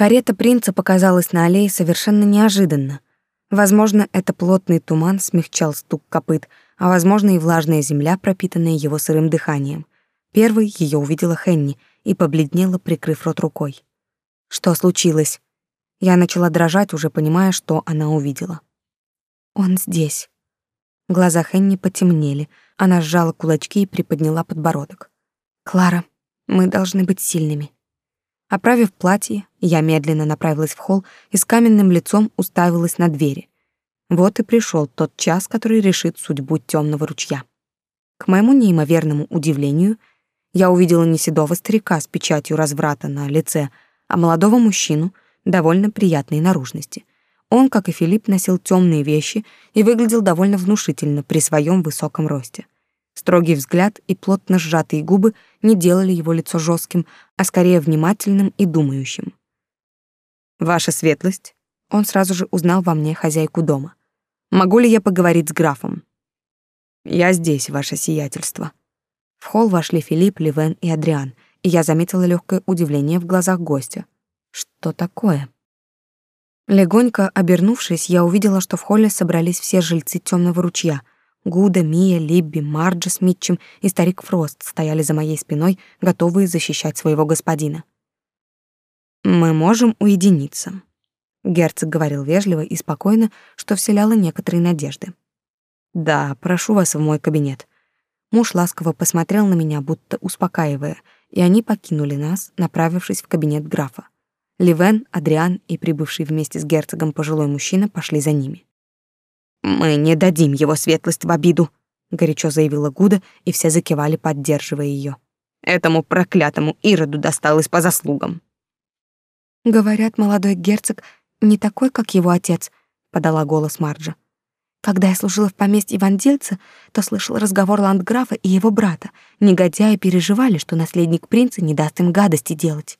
Карета принца показалась на аллее совершенно неожиданно. Возможно, это плотный туман смягчал стук копыт, а возможно и влажная земля, пропитанная его сырым дыханием. Первой ее увидела Хенни и побледнела, прикрыв рот рукой. Что случилось? Я начала дрожать, уже понимая, что она увидела. Он здесь. Глаза Хенни потемнели. Она сжала кулачки и приподняла подбородок. Клара, мы должны быть сильными. Оправив платье, я медленно направилась в холл и с каменным лицом уставилась на двери. Вот и пришел тот час, который решит судьбу темного ручья. К моему неимоверному удивлению, я увидела не седого старика с печатью разврата на лице, а молодого мужчину довольно приятной наружности. Он, как и Филипп, носил темные вещи и выглядел довольно внушительно при своем высоком росте. Строгий взгляд и плотно сжатые губы не делали его лицо жестким, а скорее внимательным и думающим. «Ваша светлость?» Он сразу же узнал во мне хозяйку дома. «Могу ли я поговорить с графом?» «Я здесь, ваше сиятельство». В холл вошли Филипп, Ливен и Адриан, и я заметила легкое удивление в глазах гостя. «Что такое?» Легонько обернувшись, я увидела, что в холле собрались все жильцы темного ручья, Гуда, Мия, Либби, Марджа с Митчем и старик Фрост стояли за моей спиной, готовые защищать своего господина. «Мы можем уединиться», — герцог говорил вежливо и спокойно, что вселяло некоторые надежды. «Да, прошу вас в мой кабинет». Муж ласково посмотрел на меня, будто успокаивая, и они покинули нас, направившись в кабинет графа. Ливен, Адриан и прибывший вместе с герцогом пожилой мужчина пошли за ними. Мы не дадим его светлость в обиду, горячо заявила Гуда, и все закивали, поддерживая ее. Этому проклятому Ироду досталось по заслугам. Говорят, молодой герцог не такой, как его отец, подала голос Марджа. Когда я служила в поместье Вандельца, то слышал разговор ландграфа и его брата. Негодяи переживали, что наследник принца не даст им гадости делать.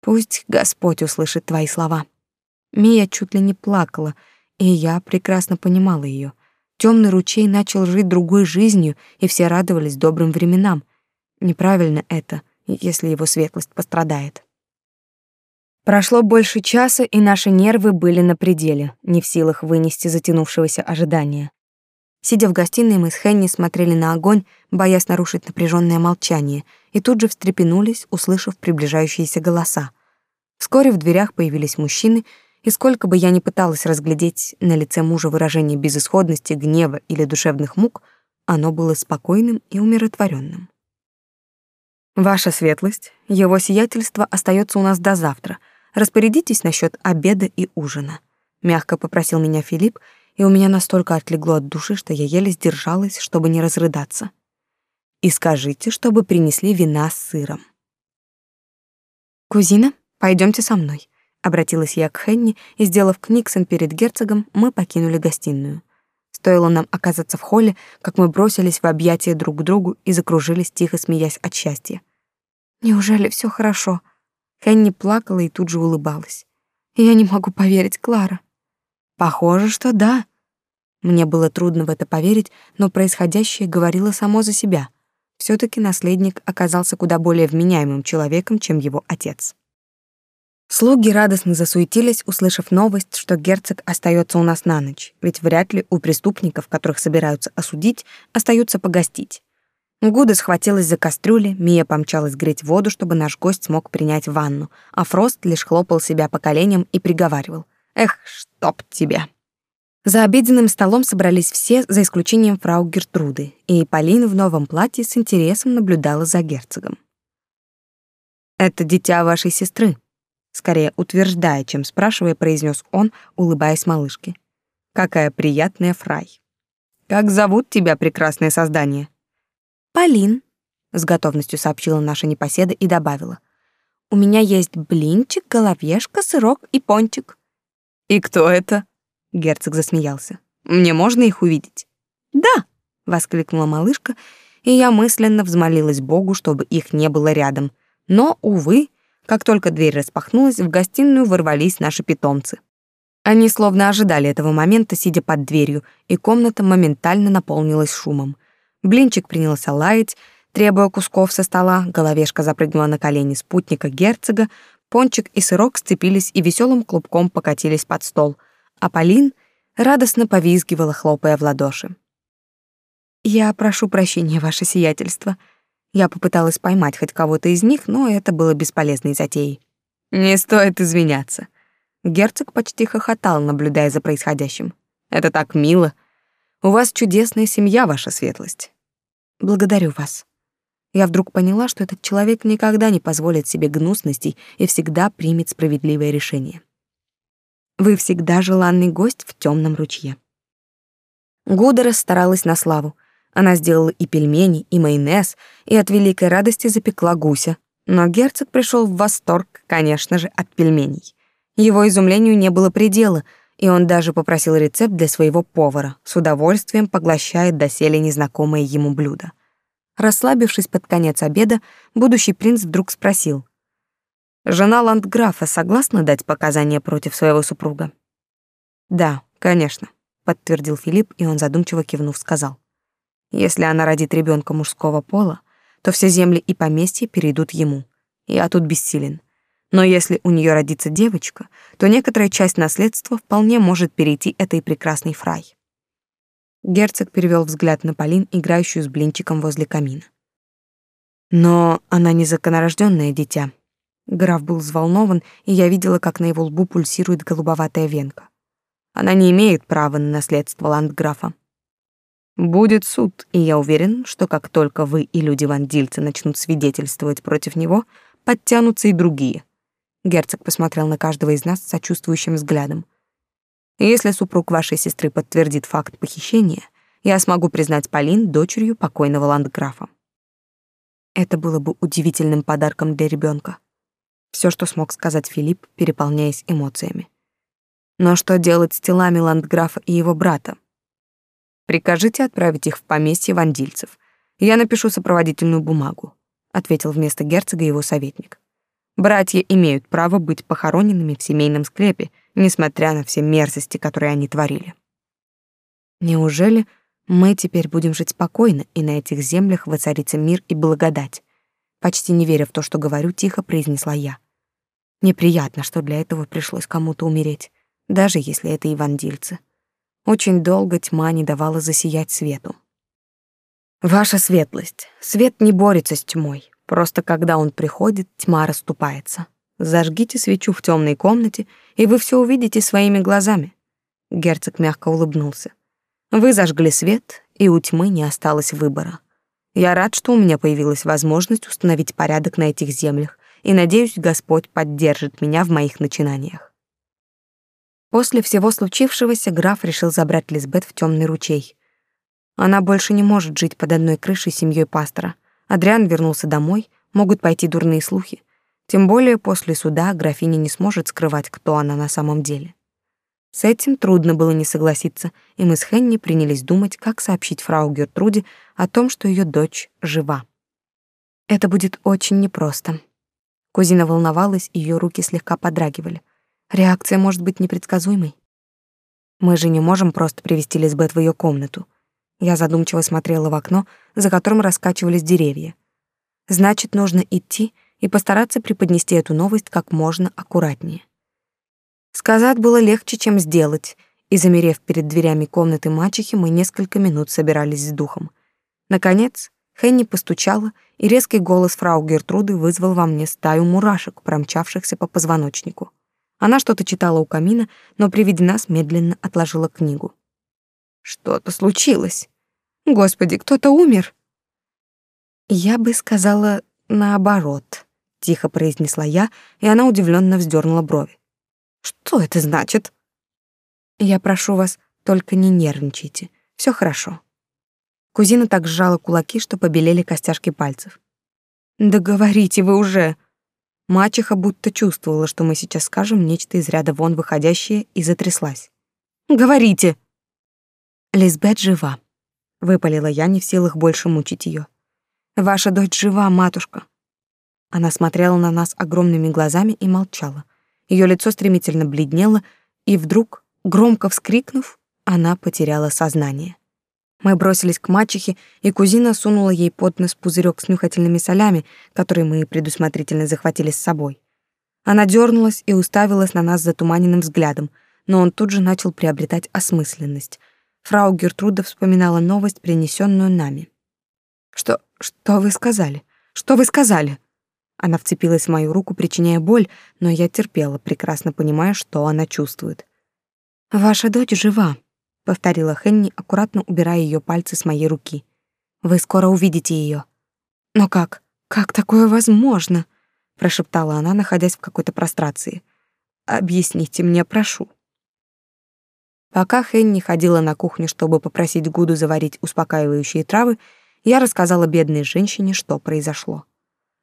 Пусть Господь услышит твои слова. Мия чуть ли не плакала, и я прекрасно понимала ее. Темный ручей начал жить другой жизнью, и все радовались добрым временам. Неправильно это, если его светлость пострадает. Прошло больше часа, и наши нервы были на пределе, не в силах вынести затянувшегося ожидания. Сидя в гостиной, мы с Хенни смотрели на огонь, боясь нарушить напряженное молчание, и тут же встрепенулись, услышав приближающиеся голоса. Вскоре в дверях появились мужчины, и сколько бы я ни пыталась разглядеть на лице мужа выражение безысходности, гнева или душевных мук, оно было спокойным и умиротворенным. Ваша светлость, его сиятельство остается у нас до завтра. Распорядитесь насчет обеда и ужина, мягко попросил меня Филипп, и у меня настолько отлегло от души, что я еле сдержалась, чтобы не разрыдаться. И скажите, чтобы принесли вина с сыром. Кузина, пойдемте со мной. Обратилась я к Хенни, и, сделав книксон перед герцогом, мы покинули гостиную. Стоило нам оказаться в холле, как мы бросились в объятия друг к другу и закружились, тихо смеясь от счастья. «Неужели все хорошо?» Хенни плакала и тут же улыбалась. «Я не могу поверить, Клара». «Похоже, что да». Мне было трудно в это поверить, но происходящее говорило само за себя. все таки наследник оказался куда более вменяемым человеком, чем его отец. Слуги радостно засуетились, услышав новость, что герцог остается у нас на ночь, ведь вряд ли у преступников, которых собираются осудить, остаются погостить. Гуда схватилась за кастрюли, Мия помчалась греть воду, чтобы наш гость смог принять ванну, а Фрост лишь хлопал себя по коленям и приговаривал. «Эх, чтоб тебя!» За обеденным столом собрались все, за исключением фрау Гертруды, и Полина в новом платье с интересом наблюдала за герцогом. «Это дитя вашей сестры», скорее утверждая, чем спрашивая, произнес он, улыбаясь малышке. Какая приятная фрай. Как зовут тебя, прекрасное создание? Полин, с готовностью сообщила наша непоседа и добавила: У меня есть блинчик, головешка, сырок и пончик. И кто это? Герцог засмеялся. Мне можно их увидеть? Да, воскликнула малышка, и я мысленно взмолилась Богу, чтобы их не было рядом. Но увы, как только дверь распахнулась, в гостиную ворвались наши питомцы. Они словно ожидали этого момента, сидя под дверью, и комната моментально наполнилась шумом. Блинчик принялся лаять, требуя кусков со стола, головешка запрыгнула на колени спутника герцога, Пончик и сырок сцепились и веселым клубком покатились под стол, а Полин радостно повизгивала, хлопая в ладоши. «Я прошу прощения, ваше сиятельство». Я попыталась поймать хоть кого-то из них, но это было бесполезной затеей. «Не стоит извиняться». Герцог почти хохотал, наблюдая за происходящим. «Это так мило. У вас чудесная семья, ваша светлость». «Благодарю вас». Я вдруг поняла, что этот человек никогда не позволит себе гнусностей и всегда примет справедливое решение. Вы всегда желанный гость в темном ручье. Гуда расстаралась на славу. Она сделала и пельмени, и майонез, и от великой радости запекла гуся. Но герцог пришел в восторг, конечно же, от пельменей. Его изумлению не было предела, и он даже попросил рецепт для своего повара, с удовольствием поглощая доселе незнакомое ему блюдо. Расслабившись под конец обеда, будущий принц вдруг спросил. «Жена ландграфа согласна дать показания против своего супруга?» «Да, конечно», — подтвердил Филипп, и он задумчиво кивнув сказал. «Если она родит ребенка мужского пола, то все земли и поместья перейдут ему. Я тут бессилен. Но если у нее родится девочка, то некоторая часть наследства вполне может перейти этой прекрасной фрай. Герцог перевел взгляд на Полин, играющую с блинчиком возле камина. Но она незаконорожденное дитя. Граф был взволнован, и я видела, как на его лбу пульсирует голубоватая венка. Она не имеет права на наследство ландграфа. Будет суд, и я уверен, что как только вы и люди-вандильцы начнут свидетельствовать против него, подтянутся и другие. Герцог посмотрел на каждого из нас сочувствующим взглядом. Если супруг вашей сестры подтвердит факт похищения, я смогу признать Полин дочерью покойного ландграфа. Это было бы удивительным подарком для ребенка. Все, что смог сказать Филипп, переполняясь эмоциями. Но что делать с телами ландграфа и его брата? Прикажите отправить их в поместье вандильцев. Я напишу сопроводительную бумагу, ответил вместо герцога его советник. Братья имеют право быть похороненными в семейном склепе, несмотря на все мерзости, которые они творили. Неужели мы теперь будем жить спокойно, и на этих землях воцарится мир и благодать? Почти не веря в то, что говорю, тихо произнесла я. Неприятно, что для этого пришлось кому-то умереть, даже если это и вандильцы. Очень долго тьма не давала засиять свету. Ваша светлость, свет не борется с тьмой, просто когда он приходит, тьма расступается. Зажгите свечу в темной комнате, и вы все увидите своими глазами. Герцог мягко улыбнулся. Вы зажгли свет, и у тьмы не осталось выбора. Я рад, что у меня появилась возможность установить порядок на этих землях, и надеюсь, Господь поддержит меня в моих начинаниях. После всего случившегося граф решил забрать Лизбет в темный ручей. Она больше не может жить под одной крышей с семьей пастора. Адриан вернулся домой, могут пойти дурные слухи. Тем более после суда графиня не сможет скрывать, кто она на самом деле. С этим трудно было не согласиться, и мы с Хенни принялись думать, как сообщить фрау Гертруде о том, что ее дочь жива. Это будет очень непросто. Кузина волновалась, ее руки слегка подрагивали. Реакция может быть непредсказуемой. Мы же не можем просто привести Лизбет в ее комнату. Я задумчиво смотрела в окно, за которым раскачивались деревья. Значит, нужно идти и постараться преподнести эту новость как можно аккуратнее. Сказать было легче, чем сделать, и, замерев перед дверями комнаты мачехи, мы несколько минут собирались с духом. Наконец, Хенни постучала, и резкий голос фрау Гертруды вызвал во мне стаю мурашек, промчавшихся по позвоночнику. Она что-то читала у камина, но при виде нас медленно отложила книгу. «Что-то случилось. Господи, кто-то умер!» Я бы сказала наоборот тихо произнесла я, и она удивленно вздернула брови. Что это значит? Я прошу вас, только не нервничайте. Все хорошо. Кузина так сжала кулаки, что побелели костяшки пальцев. Да говорите вы уже. Мачеха будто чувствовала, что мы сейчас скажем нечто из ряда вон выходящее, и затряслась. Говорите. Лизбет жива. Выпалила я, не в силах больше мучить ее. Ваша дочь жива, матушка. Она смотрела на нас огромными глазами и молчала. Ее лицо стремительно бледнело, и вдруг, громко вскрикнув, она потеряла сознание. Мы бросились к мачехе, и кузина сунула ей под нос пузырек с нюхательными солями, которые мы предусмотрительно захватили с собой. Она дернулась и уставилась на нас затуманенным взглядом, но он тут же начал приобретать осмысленность. Фрау Гертруда вспоминала новость, принесенную нами. «Что... что вы сказали? Что вы сказали?» Она вцепилась в мою руку, причиняя боль, но я терпела, прекрасно понимая, что она чувствует. «Ваша дочь жива», — повторила Хенни, аккуратно убирая ее пальцы с моей руки. «Вы скоро увидите ее. «Но как? Как такое возможно?» — прошептала она, находясь в какой-то прострации. «Объясните мне, прошу». Пока Хенни ходила на кухню, чтобы попросить Гуду заварить успокаивающие травы, я рассказала бедной женщине, что произошло.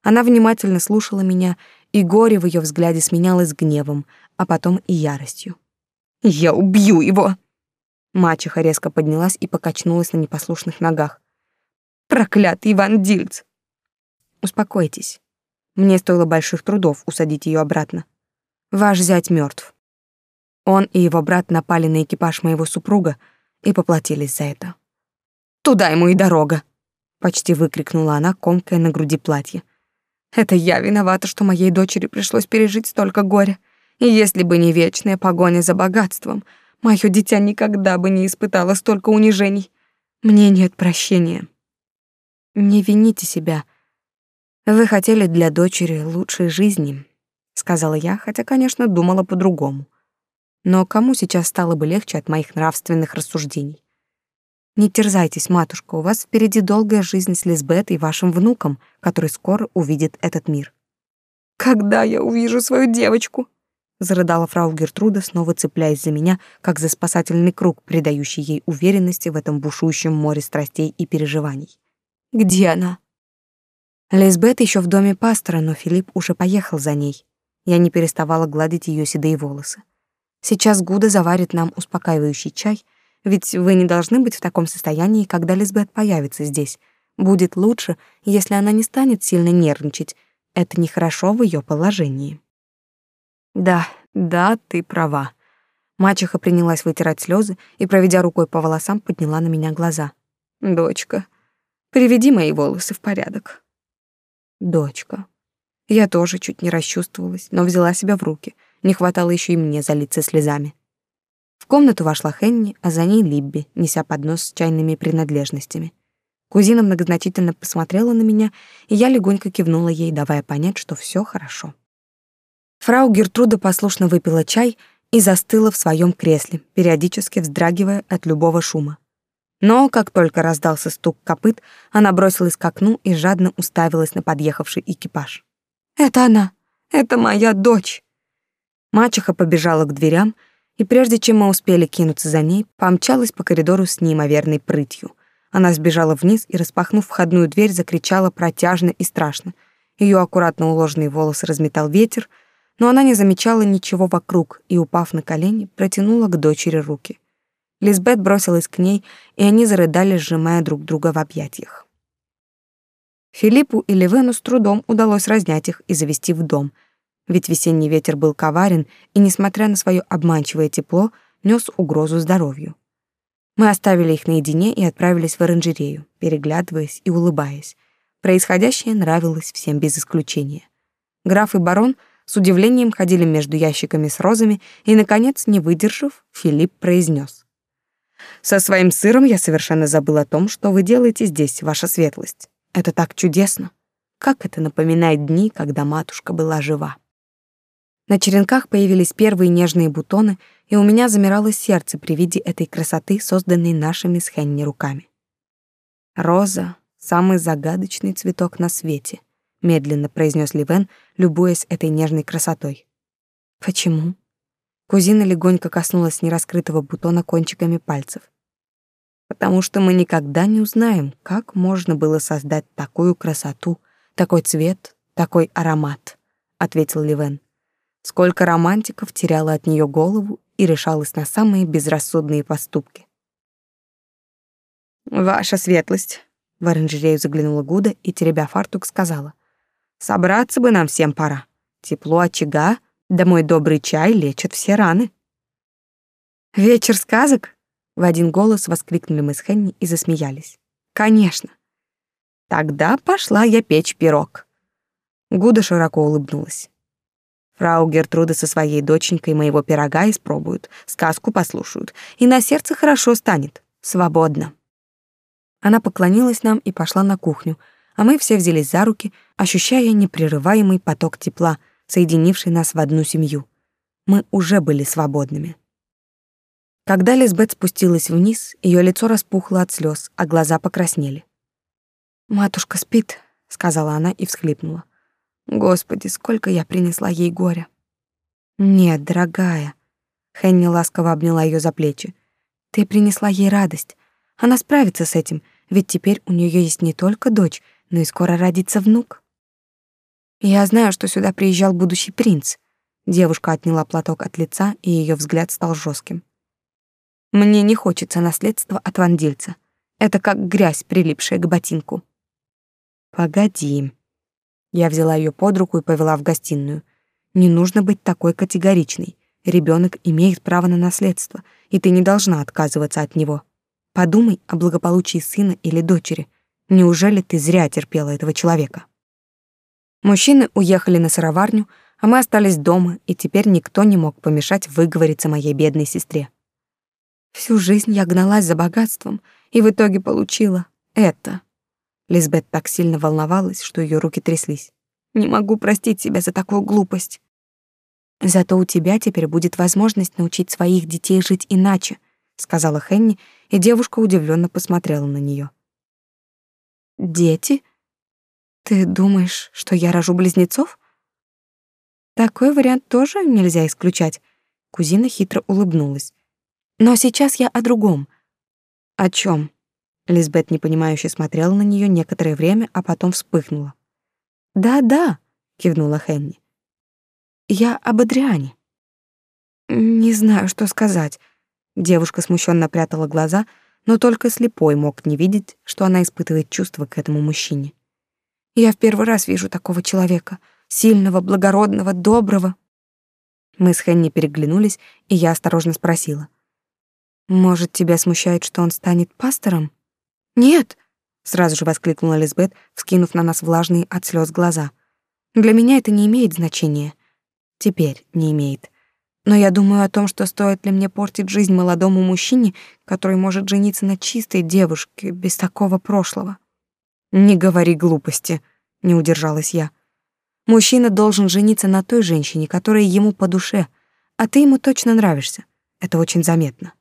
Она внимательно слушала меня, и горе в ее взгляде сменялось гневом, а потом и яростью. «Я убью его!» Мачеха резко поднялась и покачнулась на непослушных ногах. «Проклятый Иван Дильц! «Успокойтесь. Мне стоило больших трудов усадить ее обратно. Ваш зять мертв. Он и его брат напали на экипаж моего супруга и поплатились за это. «Туда ему и дорога!» — почти выкрикнула она, комкая на груди платье. Это я виновата, что моей дочери пришлось пережить столько горя. И если бы не вечная погоня за богатством, мое дитя никогда бы не испытало столько унижений. Мне нет прощения. Не вините себя. Вы хотели для дочери лучшей жизни, сказала я, хотя, конечно, думала по-другому. Но кому сейчас стало бы легче от моих нравственных рассуждений? Не терзайтесь, матушка, у вас впереди долгая жизнь с Лизбет и вашим внуком, который скоро увидит этот мир. Когда я увижу свою девочку? Зарыдала фрау Гертруда, снова цепляясь за меня, как за спасательный круг, придающий ей уверенности в этом бушующем море страстей и переживаний. Где она? Лизбет еще в доме пастора, но Филипп уже поехал за ней. Я не переставала гладить ее седые волосы. Сейчас Гуда заварит нам успокаивающий чай — ведь вы не должны быть в таком состоянии, когда Лизбет появится здесь. Будет лучше, если она не станет сильно нервничать. Это нехорошо в ее положении. Да, да, ты права. Мачеха принялась вытирать слезы и, проведя рукой по волосам, подняла на меня глаза. Дочка, приведи мои волосы в порядок. Дочка. Я тоже чуть не расчувствовалась, но взяла себя в руки. Не хватало еще и мне залиться слезами. В комнату вошла Хенни, а за ней Либби, неся поднос с чайными принадлежностями. Кузина многозначительно посмотрела на меня, и я легонько кивнула ей, давая понять, что все хорошо. Фрау Гертруда послушно выпила чай и застыла в своем кресле, периодически вздрагивая от любого шума. Но как только раздался стук копыт, она бросилась к окну и жадно уставилась на подъехавший экипаж. «Это она! Это моя дочь!» Мачеха побежала к дверям, и прежде чем мы успели кинуться за ней, помчалась по коридору с неимоверной прытью. Она сбежала вниз и, распахнув входную дверь, закричала протяжно и страшно. Ее аккуратно уложенные волосы разметал ветер, но она не замечала ничего вокруг и, упав на колени, протянула к дочери руки. Лизбет бросилась к ней, и они зарыдали, сжимая друг друга в объятиях. Филиппу и Левену с трудом удалось разнять их и завести в дом — ведь весенний ветер был коварен и, несмотря на свое обманчивое тепло, нес угрозу здоровью. Мы оставили их наедине и отправились в оранжерею, переглядываясь и улыбаясь. Происходящее нравилось всем без исключения. Граф и барон с удивлением ходили между ящиками с розами, и, наконец, не выдержав, Филипп произнес. «Со своим сыром я совершенно забыл о том, что вы делаете здесь, ваша светлость. Это так чудесно. Как это напоминает дни, когда матушка была жива». На черенках появились первые нежные бутоны, и у меня замирало сердце при виде этой красоты, созданной нашими с Хенни руками. «Роза — самый загадочный цветок на свете», — медленно произнес Ливен, любуясь этой нежной красотой. «Почему?» Кузина легонько коснулась нераскрытого бутона кончиками пальцев. «Потому что мы никогда не узнаем, как можно было создать такую красоту, такой цвет, такой аромат», — ответил Ливен. Сколько романтиков теряло от нее голову и решалось на самые безрассудные поступки. «Ваша светлость», — в оранжерею заглянула Гуда и, теребя фартук, сказала, «собраться бы нам всем пора. Тепло очага, да мой добрый чай лечат все раны». «Вечер сказок?» — в один голос воскликнули мы с Хенни и засмеялись. «Конечно». «Тогда пошла я печь пирог». Гуда широко улыбнулась. Фрау Гертруда со своей доченькой моего пирога испробуют, сказку послушают, и на сердце хорошо станет, свободно. Она поклонилась нам и пошла на кухню, а мы все взялись за руки, ощущая непрерываемый поток тепла, соединивший нас в одну семью. Мы уже были свободными. Когда Лизбет спустилась вниз, ее лицо распухло от слез, а глаза покраснели. «Матушка спит», — сказала она и всхлипнула. «Господи, сколько я принесла ей горя!» «Нет, дорогая», — Хенни ласково обняла ее за плечи. «Ты принесла ей радость. Она справится с этим, ведь теперь у нее есть не только дочь, но и скоро родится внук». «Я знаю, что сюда приезжал будущий принц». Девушка отняла платок от лица, и ее взгляд стал жестким. Мне не хочется наследства от вандильца. Это как грязь, прилипшая к ботинку. Погоди. Я взяла ее под руку и повела в гостиную. Не нужно быть такой категоричной. Ребенок имеет право на наследство, и ты не должна отказываться от него. Подумай о благополучии сына или дочери. Неужели ты зря терпела этого человека? Мужчины уехали на сыроварню, а мы остались дома, и теперь никто не мог помешать выговориться моей бедной сестре. Всю жизнь я гналась за богатством и в итоге получила это. Лизбет так сильно волновалась, что ее руки тряслись. Не могу простить себя за такую глупость. Зато у тебя теперь будет возможность научить своих детей жить иначе, сказала Хенни, и девушка удивленно посмотрела на нее. Дети? Ты думаешь, что я рожу близнецов? Такой вариант тоже нельзя исключать. Кузина хитро улыбнулась. Но сейчас я о другом. О чем? Лизбет непонимающе смотрела на нее некоторое время, а потом вспыхнула. "Да-да", кивнула Хенни. "Я об Адриане". Не знаю, что сказать. Девушка смущенно прятала глаза, но только слепой мог не видеть, что она испытывает чувства к этому мужчине. Я в первый раз вижу такого человека, сильного, благородного, доброго. Мы с Хенни переглянулись, и я осторожно спросила: может, тебя смущает, что он станет пастором? Нет, сразу же воскликнула Лизбет, вскинув на нас влажные от слез глаза. Для меня это не имеет значения. Теперь не имеет. Но я думаю о том, что стоит ли мне портить жизнь молодому мужчине, который может жениться на чистой девушке без такого прошлого. Не говори глупости, не удержалась я. Мужчина должен жениться на той женщине, которая ему по душе, а ты ему точно нравишься. Это очень заметно.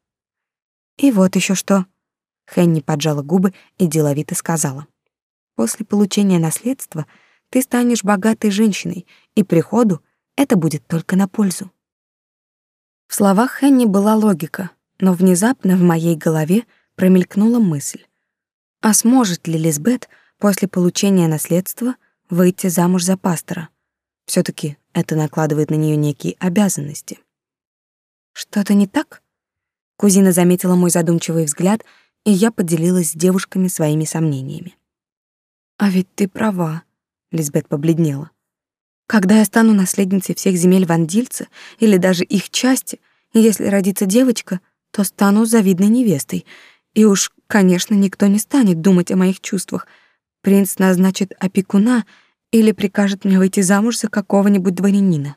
И вот еще что. Хенни поджала губы и деловито сказала. После получения наследства ты станешь богатой женщиной, и приходу это будет только на пользу. В словах Хенни была логика, но внезапно в моей голове промелькнула мысль. А сможет ли Лизбет после получения наследства выйти замуж за пастора? все таки это накладывает на нее некие обязанности. Что-то не так? Кузина заметила мой задумчивый взгляд, и я поделилась с девушками своими сомнениями. «А ведь ты права», — Лизбет побледнела. «Когда я стану наследницей всех земель Вандильца или даже их части, если родится девочка, то стану завидной невестой. И уж, конечно, никто не станет думать о моих чувствах. Принц назначит опекуна или прикажет мне выйти замуж за какого-нибудь дворянина.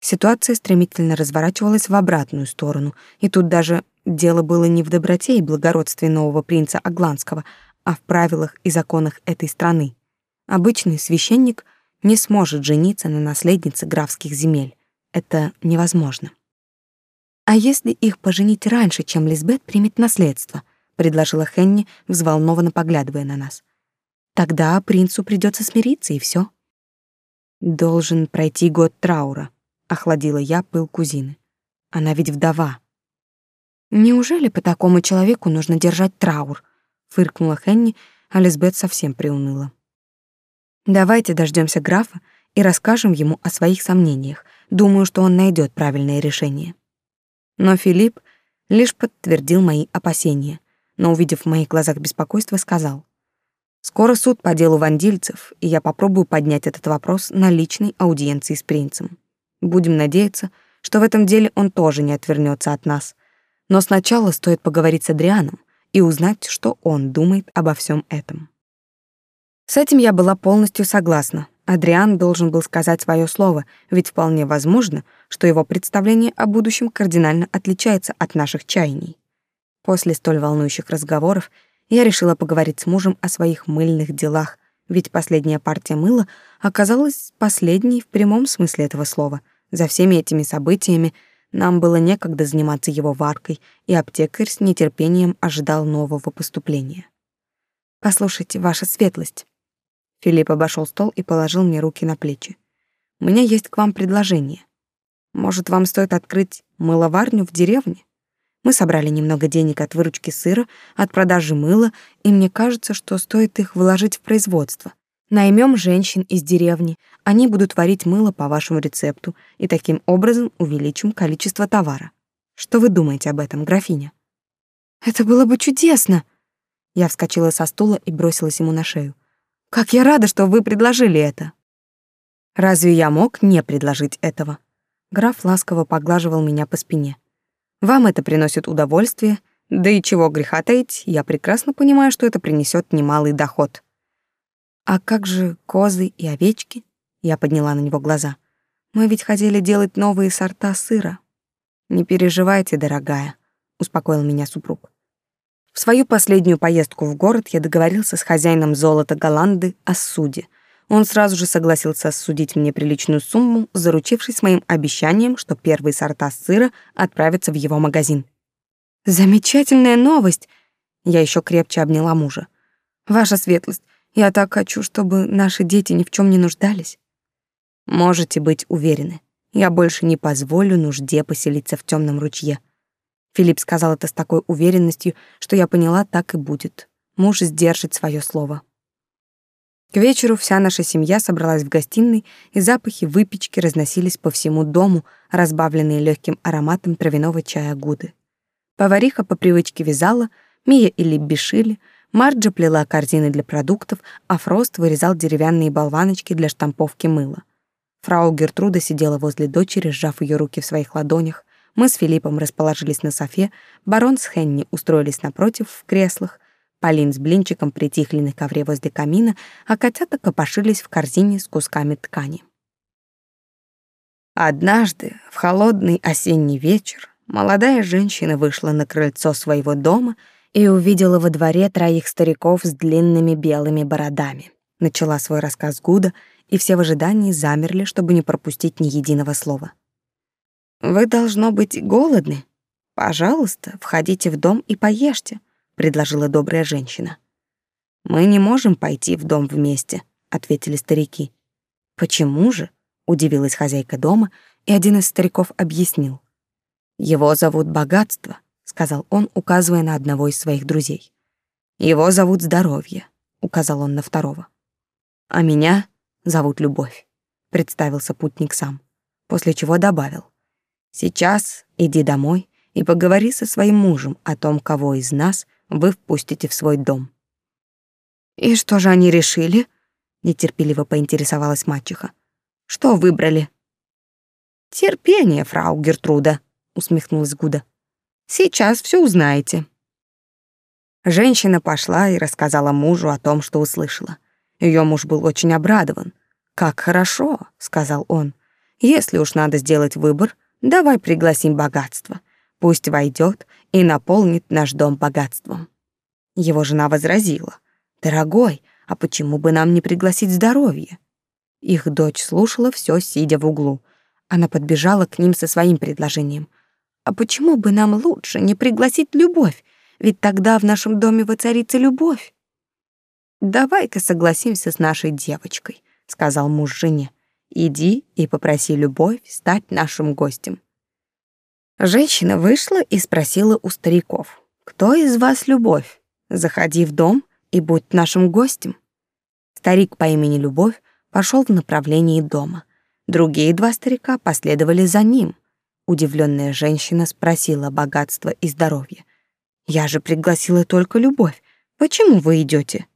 Ситуация стремительно разворачивалась в обратную сторону, и тут даже дело было не в доброте и благородстве нового принца Агланского, а в правилах и законах этой страны. Обычный священник не сможет жениться на наследнице графских земель. Это невозможно. А если их поженить раньше, чем Лизбет примет наследство, предложила Хенни, взволнованно поглядывая на нас. Тогда принцу придется смириться и все. Должен пройти год траура, охладила я пыл кузины. Она ведь вдова. Неужели по такому человеку нужно держать траур? фыркнула Хенни, а Лизбет совсем приуныла. Давайте дождемся графа и расскажем ему о своих сомнениях. Думаю, что он найдет правильное решение. Но Филипп лишь подтвердил мои опасения, но увидев в моих глазах беспокойство, сказал: Скоро суд по делу вандильцев, и я попробую поднять этот вопрос на личной аудиенции с принцем. Будем надеяться, что в этом деле он тоже не отвернется от нас. Но сначала стоит поговорить с Адрианом и узнать, что он думает обо всем этом. С этим я была полностью согласна, Адриан должен был сказать свое слово, ведь вполне возможно, что его представление о будущем кардинально отличается от наших чаяний. После столь волнующих разговоров я решила поговорить с мужем о своих мыльных делах, ведь последняя партия мыла оказалась последней в прямом смысле этого слова. За всеми этими событиями нам было некогда заниматься его варкой, и аптекарь с нетерпением ожидал нового поступления. «Послушайте, ваша светлость». Филипп обошел стол и положил мне руки на плечи. «У меня есть к вам предложение. Может, вам стоит открыть мыловарню в деревне? Мы собрали немного денег от выручки сыра, от продажи мыла, и мне кажется, что стоит их вложить в производство. Наймем женщин из деревни, они будут варить мыло по вашему рецепту, и таким образом увеличим количество товара. Что вы думаете об этом, графиня? Это было бы чудесно. Я вскочила со стула и бросилась ему на шею. Как я рада, что вы предложили это. Разве я мог не предложить этого? Граф ласково поглаживал меня по спине. Вам это приносит удовольствие, да и чего греха таить, я прекрасно понимаю, что это принесет немалый доход. А как же козы и овечки? Я подняла на него глаза. Мы ведь хотели делать новые сорта сыра. Не переживайте, дорогая, успокоил меня супруг. В свою последнюю поездку в город я договорился с хозяином золота Голланды о суде — он сразу же согласился судить мне приличную сумму, заручившись моим обещанием, что первые сорта сыра отправятся в его магазин. Замечательная новость. Я еще крепче обняла мужа. Ваша светлость, я так хочу, чтобы наши дети ни в чем не нуждались. Можете быть уверены, я больше не позволю нужде поселиться в темном ручье. Филипп сказал это с такой уверенностью, что я поняла, так и будет. Муж сдержит свое слово. К вечеру вся наша семья собралась в гостиной, и запахи выпечки разносились по всему дому, разбавленные легким ароматом травяного чая Гуды. Повариха по привычке вязала, Мия и Либби шили, Марджа плела корзины для продуктов, а Фрост вырезал деревянные болваночки для штамповки мыла. Фрау Гертруда сидела возле дочери, сжав ее руки в своих ладонях. Мы с Филиппом расположились на софе, барон с Хенни устроились напротив в креслах, Полин с блинчиком притихли на ковре возле камина, а котята копошились в корзине с кусками ткани. Однажды, в холодный осенний вечер, молодая женщина вышла на крыльцо своего дома и увидела во дворе троих стариков с длинными белыми бородами. Начала свой рассказ Гуда, и все в ожидании замерли, чтобы не пропустить ни единого слова. «Вы, должно быть, голодны? Пожалуйста, входите в дом и поешьте», предложила добрая женщина. Мы не можем пойти в дом вместе, ответили старики. Почему же? удивилась хозяйка дома, и один из стариков объяснил. Его зовут Богатство, сказал он, указывая на одного из своих друзей. Его зовут Здоровье, указал он на второго. А меня зовут Любовь, представился путник сам, после чего добавил: Сейчас иди домой и поговори со своим мужем о том, кого из нас вы впустите в свой дом. И что же они решили? нетерпеливо поинтересовалась мачеха. Что выбрали? Терпение, фрау Гертруда, усмехнулась Гуда. Сейчас все узнаете. Женщина пошла и рассказала мужу о том, что услышала. Ее муж был очень обрадован. «Как хорошо», — сказал он. «Если уж надо сделать выбор, давай пригласим богатство. Пусть войдет и наполнит наш дом богатством. Его жена возразила. «Дорогой, а почему бы нам не пригласить здоровье?» Их дочь слушала все, сидя в углу. Она подбежала к ним со своим предложением. «А почему бы нам лучше не пригласить любовь? Ведь тогда в нашем доме воцарится любовь». «Давай-ка согласимся с нашей девочкой», — сказал муж жене. «Иди и попроси любовь стать нашим гостем». Женщина вышла и спросила у стариков, «Кто из вас Любовь? Заходи в дом и будь нашим гостем». Старик по имени Любовь пошел в направлении дома. Другие два старика последовали за ним. Удивленная женщина спросила богатство и здоровье. «Я же пригласила только Любовь. Почему вы идете?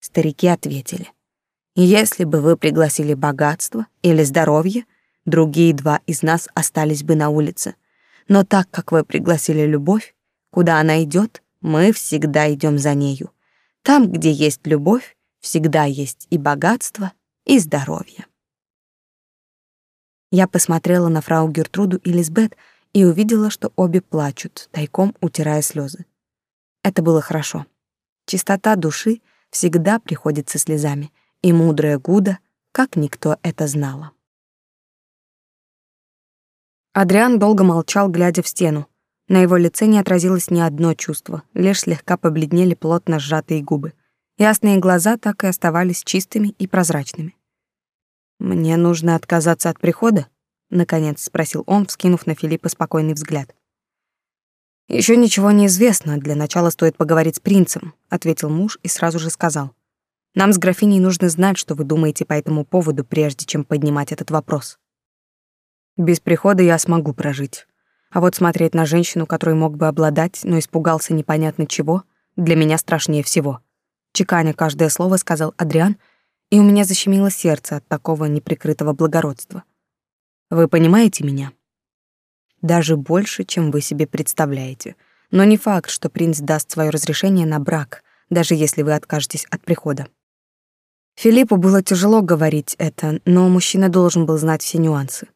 Старики ответили. «Если бы вы пригласили богатство или здоровье, другие два из нас остались бы на улице». Но так как вы пригласили любовь, куда она идет, мы всегда идем за нею. Там, где есть любовь, всегда есть и богатство, и здоровья. Я посмотрела на фрау Гертруду и Лизбет и увидела, что обе плачут, тайком утирая слезы. Это было хорошо. Чистота души всегда приходит со слезами, и мудрая Гуда, как никто это знала. Адриан долго молчал, глядя в стену. На его лице не отразилось ни одно чувство, лишь слегка побледнели плотно сжатые губы. Ясные глаза так и оставались чистыми и прозрачными. «Мне нужно отказаться от прихода?» — наконец спросил он, вскинув на Филиппа спокойный взгляд. Еще ничего не известно, для начала стоит поговорить с принцем», — ответил муж и сразу же сказал. «Нам с графиней нужно знать, что вы думаете по этому поводу, прежде чем поднимать этот вопрос. Без прихода я смогу прожить. А вот смотреть на женщину, которой мог бы обладать, но испугался непонятно чего, для меня страшнее всего». Чеканя каждое слово сказал Адриан — и у меня защемило сердце от такого неприкрытого благородства. Вы понимаете меня? Даже больше, чем вы себе представляете. Но не факт, что принц даст свое разрешение на брак, даже если вы откажетесь от прихода. Филиппу было тяжело говорить это, но мужчина должен был знать все нюансы.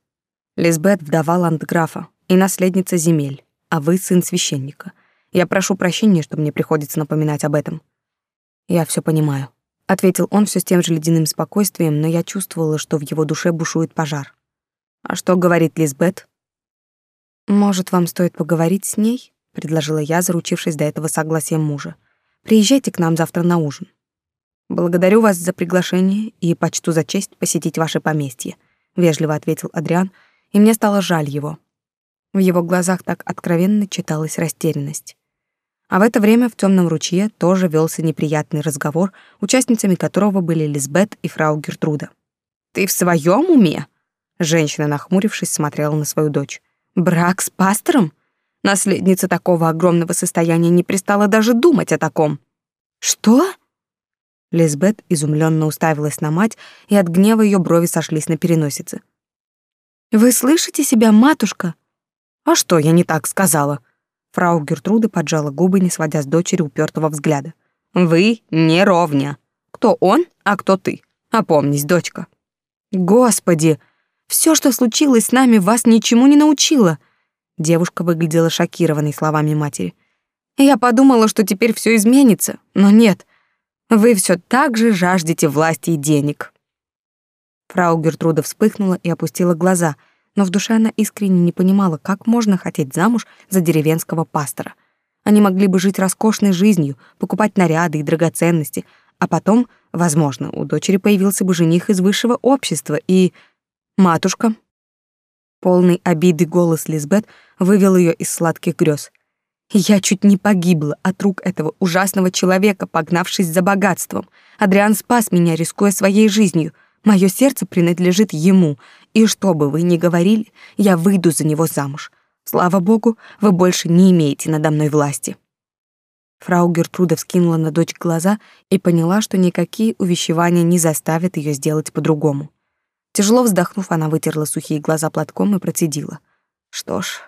Лизбет — вдова ландграфа и наследница земель, а вы — сын священника. Я прошу прощения, что мне приходится напоминать об этом. Я все понимаю ответил он все с тем же ледяным спокойствием, но я чувствовала, что в его душе бушует пожар. А что говорит Лизбет? Может, вам стоит поговорить с ней? предложила я, заручившись до этого согласием мужа. Приезжайте к нам завтра на ужин. Благодарю вас за приглашение и почту за честь посетить ваше поместье, вежливо ответил Адриан, и мне стало жаль его. В его глазах так откровенно читалась растерянность. А в это время в темном ручье тоже велся неприятный разговор, участницами которого были Лизбет и фрау Гертруда. «Ты в своем уме?» Женщина, нахмурившись, смотрела на свою дочь. «Брак с пастором? Наследница такого огромного состояния не пристала даже думать о таком». «Что?» Лизбет изумленно уставилась на мать, и от гнева ее брови сошлись на переносице. «Вы слышите себя, матушка?» «А что я не так сказала?» Фрау Гертруда поджала губы, не сводя с дочери упертого взгляда. «Вы не ровня. Кто он, а кто ты? Опомнись, дочка». «Господи! Все, что случилось с нами, вас ничему не научило!» Девушка выглядела шокированной словами матери. «Я подумала, что теперь все изменится, но нет. Вы все так же жаждете власти и денег». Фрау Гертруда вспыхнула и опустила глаза — но в душе она искренне не понимала, как можно хотеть замуж за деревенского пастора. Они могли бы жить роскошной жизнью, покупать наряды и драгоценности, а потом, возможно, у дочери появился бы жених из высшего общества и... Матушка. Полный обиды голос Лизбет вывел ее из сладких грез. Я чуть не погибла от рук этого ужасного человека, погнавшись за богатством. Адриан спас меня, рискуя своей жизнью — Мое сердце принадлежит ему, и что бы вы ни говорили, я выйду за него замуж. Слава богу, вы больше не имеете надо мной власти». Фрау Гертруда вскинула на дочь глаза и поняла, что никакие увещевания не заставят ее сделать по-другому. Тяжело вздохнув, она вытерла сухие глаза платком и процедила. «Что ж,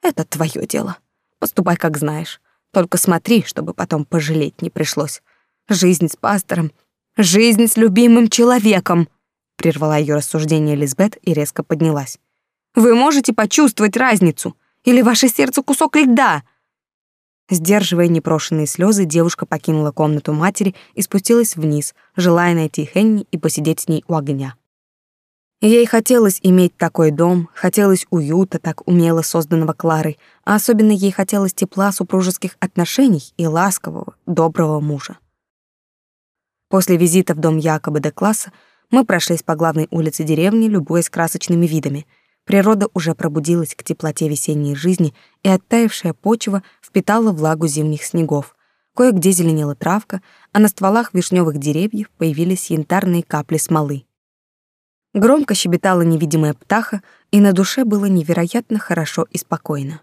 это твое дело. Поступай, как знаешь. Только смотри, чтобы потом пожалеть не пришлось. Жизнь с пастором Жизнь с любимым человеком, прервала ее рассуждение Лизбет и резко поднялась. Вы можете почувствовать разницу, или ваше сердце кусок льда? Сдерживая непрошенные слезы, девушка покинула комнату матери и спустилась вниз, желая найти Хенни и посидеть с ней у огня. Ей хотелось иметь такой дом, хотелось уюта, так умело созданного Кларой, а особенно ей хотелось тепла супружеских отношений и ласкового, доброго мужа. После визита в дом Якоба де Класса мы прошлись по главной улице деревни, любуясь красочными видами. Природа уже пробудилась к теплоте весенней жизни, и оттаившая почва впитала влагу зимних снегов. Кое-где зеленела травка, а на стволах вишневых деревьев появились янтарные капли смолы. Громко щебетала невидимая птаха, и на душе было невероятно хорошо и спокойно.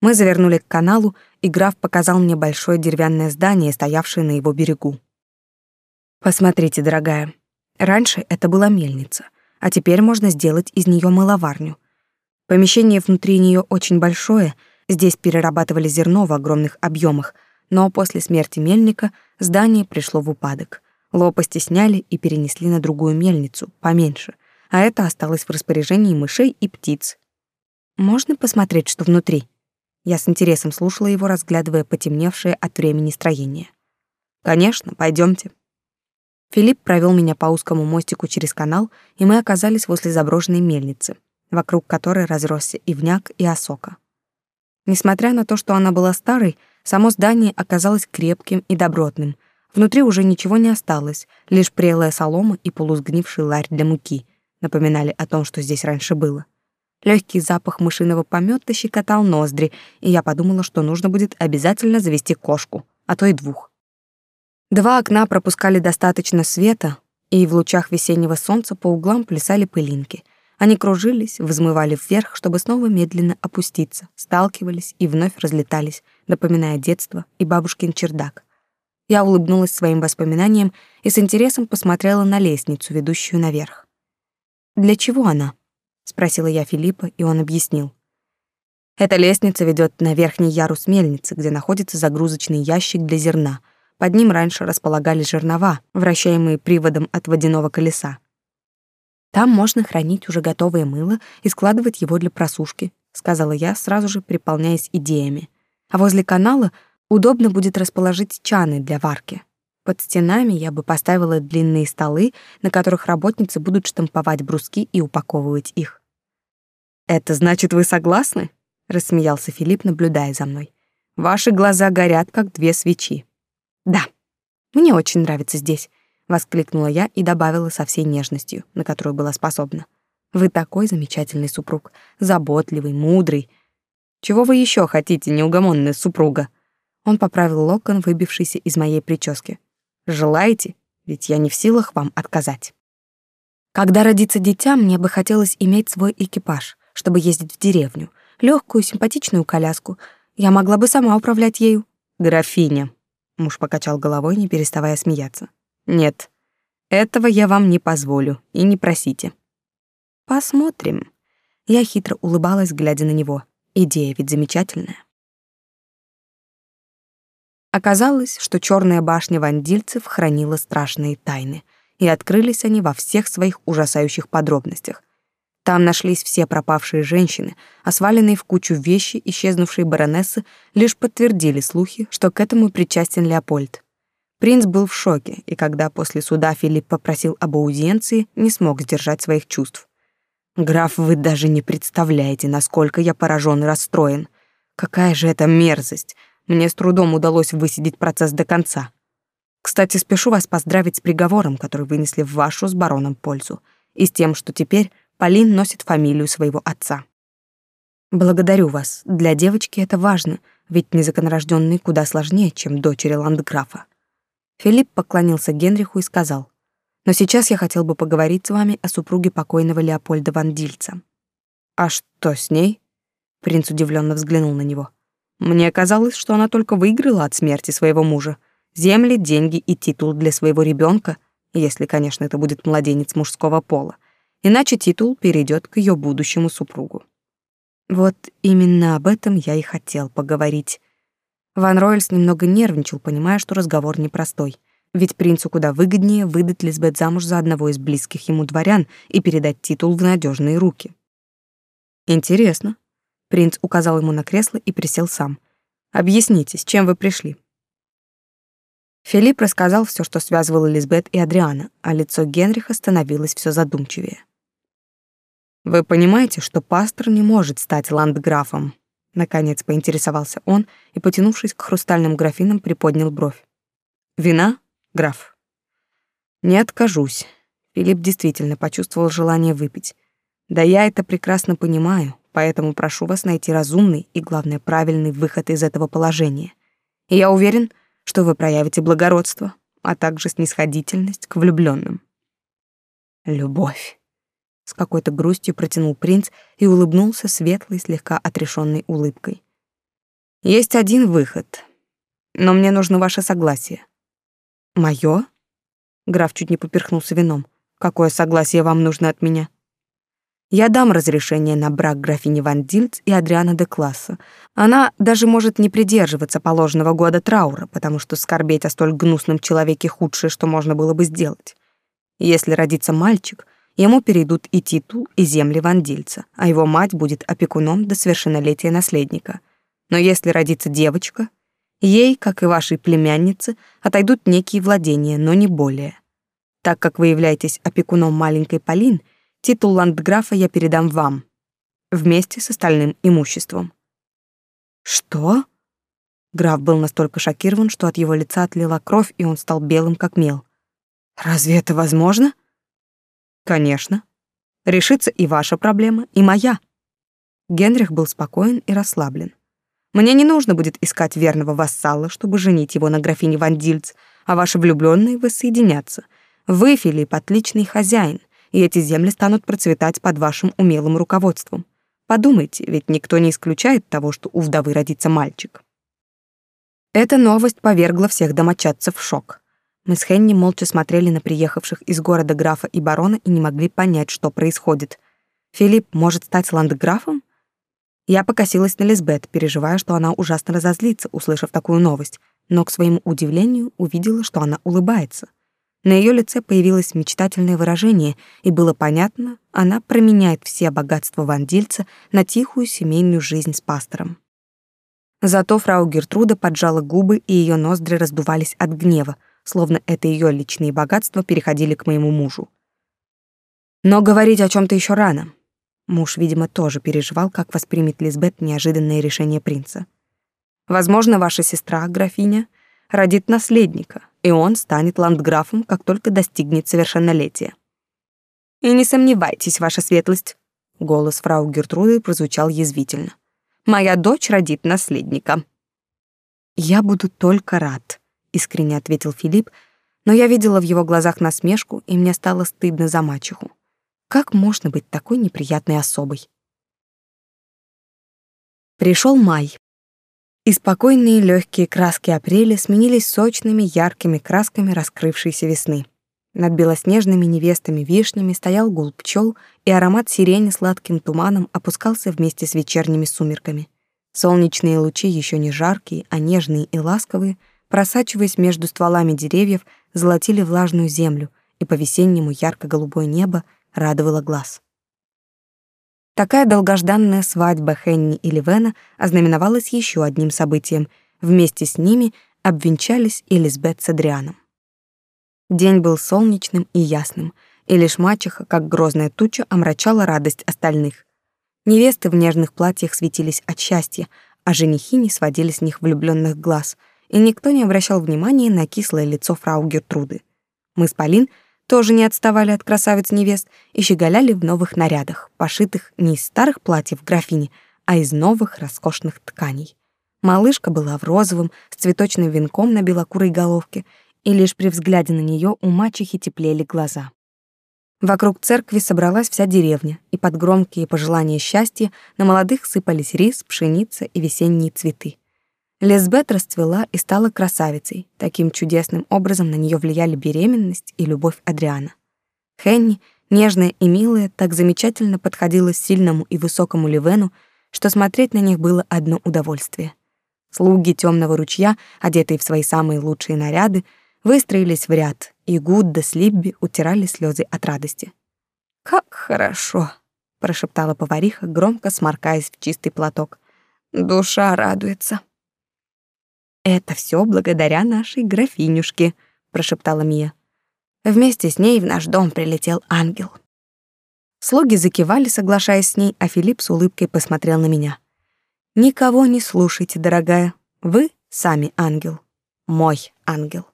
Мы завернули к каналу, и граф показал мне большое деревянное здание, стоявшее на его берегу. Посмотрите, дорогая, раньше это была мельница, а теперь можно сделать из нее мыловарню. Помещение внутри нее очень большое, здесь перерабатывали зерно в огромных объемах, но после смерти мельника здание пришло в упадок. Лопасти сняли и перенесли на другую мельницу, поменьше, а это осталось в распоряжении мышей и птиц. «Можно посмотреть, что внутри?» Я с интересом слушала его, разглядывая потемневшее от времени строение. «Конечно, пойдемте. Филипп провел меня по узкому мостику через канал, и мы оказались возле заброшенной мельницы, вокруг которой разросся ивняк и осока. Несмотря на то, что она была старой, само здание оказалось крепким и добротным. Внутри уже ничего не осталось, лишь прелая солома и полусгнивший ларь для муки напоминали о том, что здесь раньше было. Легкий запах мышиного помета щекотал ноздри, и я подумала, что нужно будет обязательно завести кошку, а то и двух. Два окна пропускали достаточно света, и в лучах весеннего солнца по углам плясали пылинки. Они кружились, взмывали вверх, чтобы снова медленно опуститься, сталкивались и вновь разлетались, напоминая детство и бабушкин чердак. Я улыбнулась своим воспоминаниям и с интересом посмотрела на лестницу, ведущую наверх. «Для чего она?» — спросила я Филиппа, и он объяснил. Эта лестница ведет на верхний ярус мельницы, где находится загрузочный ящик для зерна. Под ним раньше располагались жернова, вращаемые приводом от водяного колеса. Там можно хранить уже готовое мыло и складывать его для просушки, сказала я, сразу же приполняясь идеями. А возле канала удобно будет расположить чаны для варки. Под стенами я бы поставила длинные столы, на которых работницы будут штамповать бруски и упаковывать их. «Это значит, вы согласны?» — рассмеялся Филипп, наблюдая за мной. «Ваши глаза горят, как две свечи». «Да, мне очень нравится здесь», — воскликнула я и добавила со всей нежностью, на которую была способна. «Вы такой замечательный супруг, заботливый, мудрый. Чего вы еще хотите, неугомонная супруга?» Он поправил локон, выбившийся из моей прически. Желаете? Ведь я не в силах вам отказать. Когда родится дитя, мне бы хотелось иметь свой экипаж, чтобы ездить в деревню, легкую, симпатичную коляску. Я могла бы сама управлять ею. Графиня. Муж покачал головой, не переставая смеяться. Нет. Этого я вам не позволю и не просите. Посмотрим. Я хитро улыбалась, глядя на него. Идея ведь замечательная. Оказалось, что черная башня вандильцев хранила страшные тайны, и открылись они во всех своих ужасающих подробностях. Там нашлись все пропавшие женщины, а сваленные в кучу вещи исчезнувшие баронессы лишь подтвердили слухи, что к этому причастен Леопольд. Принц был в шоке, и когда после суда Филипп попросил об аудиенции, не смог сдержать своих чувств. «Граф, вы даже не представляете, насколько я поражен и расстроен. Какая же это мерзость! Мне с трудом удалось высидеть процесс до конца. Кстати, спешу вас поздравить с приговором, который вынесли в вашу с бароном пользу, и с тем, что теперь Полин носит фамилию своего отца. Благодарю вас. Для девочки это важно, ведь незаконорожденный куда сложнее, чем дочери ландграфа. Филипп поклонился Генриху и сказал: "Но сейчас я хотел бы поговорить с вами о супруге покойного Леопольда Вандильца". "А что с ней?" Принц удивленно взглянул на него. Мне казалось, что она только выиграла от смерти своего мужа. Земли, деньги и титул для своего ребенка, если, конечно, это будет младенец мужского пола. Иначе титул перейдет к ее будущему супругу. Вот именно об этом я и хотел поговорить. Ван Ройлс немного нервничал, понимая, что разговор непростой. Ведь принцу куда выгоднее выдать Лизбет замуж за одного из близких ему дворян и передать титул в надежные руки. Интересно, Принц указал ему на кресло и присел сам. «Объясните, с чем вы пришли?» Филипп рассказал все, что связывало Лизбет и Адриана, а лицо Генриха становилось все задумчивее. «Вы понимаете, что пастор не может стать ландграфом?» Наконец поинтересовался он и, потянувшись к хрустальным графинам, приподнял бровь. «Вина, граф?» «Не откажусь». Филипп действительно почувствовал желание выпить. «Да я это прекрасно понимаю поэтому прошу вас найти разумный и, главное, правильный выход из этого положения. И я уверен, что вы проявите благородство, а также снисходительность к влюбленным. Любовь. С какой-то грустью протянул принц и улыбнулся светлой, слегка отрешенной улыбкой. Есть один выход, но мне нужно ваше согласие. Мое? Граф чуть не поперхнулся вином. Какое согласие вам нужно от меня? Я дам разрешение на брак графини Ван Дильц и Адриана де Класса. Она даже может не придерживаться положенного года траура, потому что скорбеть о столь гнусном человеке худшее, что можно было бы сделать. Если родится мальчик, ему перейдут и титул, и земли Ван Дильца, а его мать будет опекуном до совершеннолетия наследника. Но если родится девочка, ей, как и вашей племяннице, отойдут некие владения, но не более. Так как вы являетесь опекуном маленькой Полин, титул ландграфа я передам вам вместе с остальным имуществом. Что? Граф был настолько шокирован, что от его лица отлила кровь, и он стал белым как мел. Разве это возможно? Конечно. Решится и ваша проблема, и моя. Генрих был спокоен и расслаблен. Мне не нужно будет искать верного вассала, чтобы женить его на графине Ван Дильц, а ваши влюбленные воссоединятся — вы, Филипп, отличный хозяин, и эти земли станут процветать под вашим умелым руководством. Подумайте, ведь никто не исключает того, что у вдовы родится мальчик. Эта новость повергла всех домочадцев в шок. Мы с Хенни молча смотрели на приехавших из города графа и барона и не могли понять, что происходит. Филипп может стать ландграфом? Я покосилась на Лизбет, переживая, что она ужасно разозлится, услышав такую новость, но к своему удивлению увидела, что она улыбается — на ее лице появилось мечтательное выражение, и было понятно, она променяет все богатства вандильца на тихую семейную жизнь с пастором. Зато фрау Гертруда поджала губы, и ее ноздри раздувались от гнева, словно это ее личные богатства переходили к моему мужу. Но говорить о чем то еще рано. Муж, видимо, тоже переживал, как воспримет Лизбет неожиданное решение принца. Возможно, ваша сестра, графиня, родит наследника, и он станет ландграфом, как только достигнет совершеннолетия. И не сомневайтесь, ваша светлость, голос фрау Гертруды прозвучал язвительно. Моя дочь родит наследника. Я буду только рад, искренне ответил Филипп, но я видела в его глазах насмешку, и мне стало стыдно за мачеху. Как можно быть такой неприятной особой? Пришел май, и спокойные легкие краски апреля сменились сочными яркими красками раскрывшейся весны. Над белоснежными невестами вишнями стоял гул пчел, и аромат сирени сладким туманом опускался вместе с вечерними сумерками. Солнечные лучи еще не жаркие, а нежные и ласковые, просачиваясь между стволами деревьев, золотили влажную землю, и по-весеннему ярко-голубое небо радовало глаз. Такая долгожданная свадьба Хенни и Ливена ознаменовалась еще одним событием. Вместе с ними обвенчались и Лизбет с Адрианом. День был солнечным и ясным, и лишь мачеха, как грозная туча, омрачала радость остальных. Невесты в нежных платьях светились от счастья, а женихи не сводили с них влюбленных глаз, и никто не обращал внимания на кислое лицо фрау Гертруды. Мы с Полин — тоже не отставали от красавиц-невест и щеголяли в новых нарядах, пошитых не из старых платьев графини, а из новых роскошных тканей. Малышка была в розовом, с цветочным венком на белокурой головке, и лишь при взгляде на нее у мачехи теплели глаза. Вокруг церкви собралась вся деревня, и под громкие пожелания счастья на молодых сыпались рис, пшеница и весенние цветы. Лизбет расцвела и стала красавицей. Таким чудесным образом на нее влияли беременность и любовь Адриана. Хенни, нежная и милая, так замечательно подходила сильному и высокому Ливену, что смотреть на них было одно удовольствие. Слуги темного ручья, одетые в свои самые лучшие наряды, выстроились в ряд, и Гудда с Либби утирали слезы от радости. «Как хорошо!» — прошептала повариха, громко сморкаясь в чистый платок. «Душа радуется!» Это все благодаря нашей графинюшке, прошептала Мия. Вместе с ней в наш дом прилетел ангел. Слуги закивали, соглашаясь с ней, а Филипп с улыбкой посмотрел на меня. Никого не слушайте, дорогая. Вы сами ангел. Мой ангел.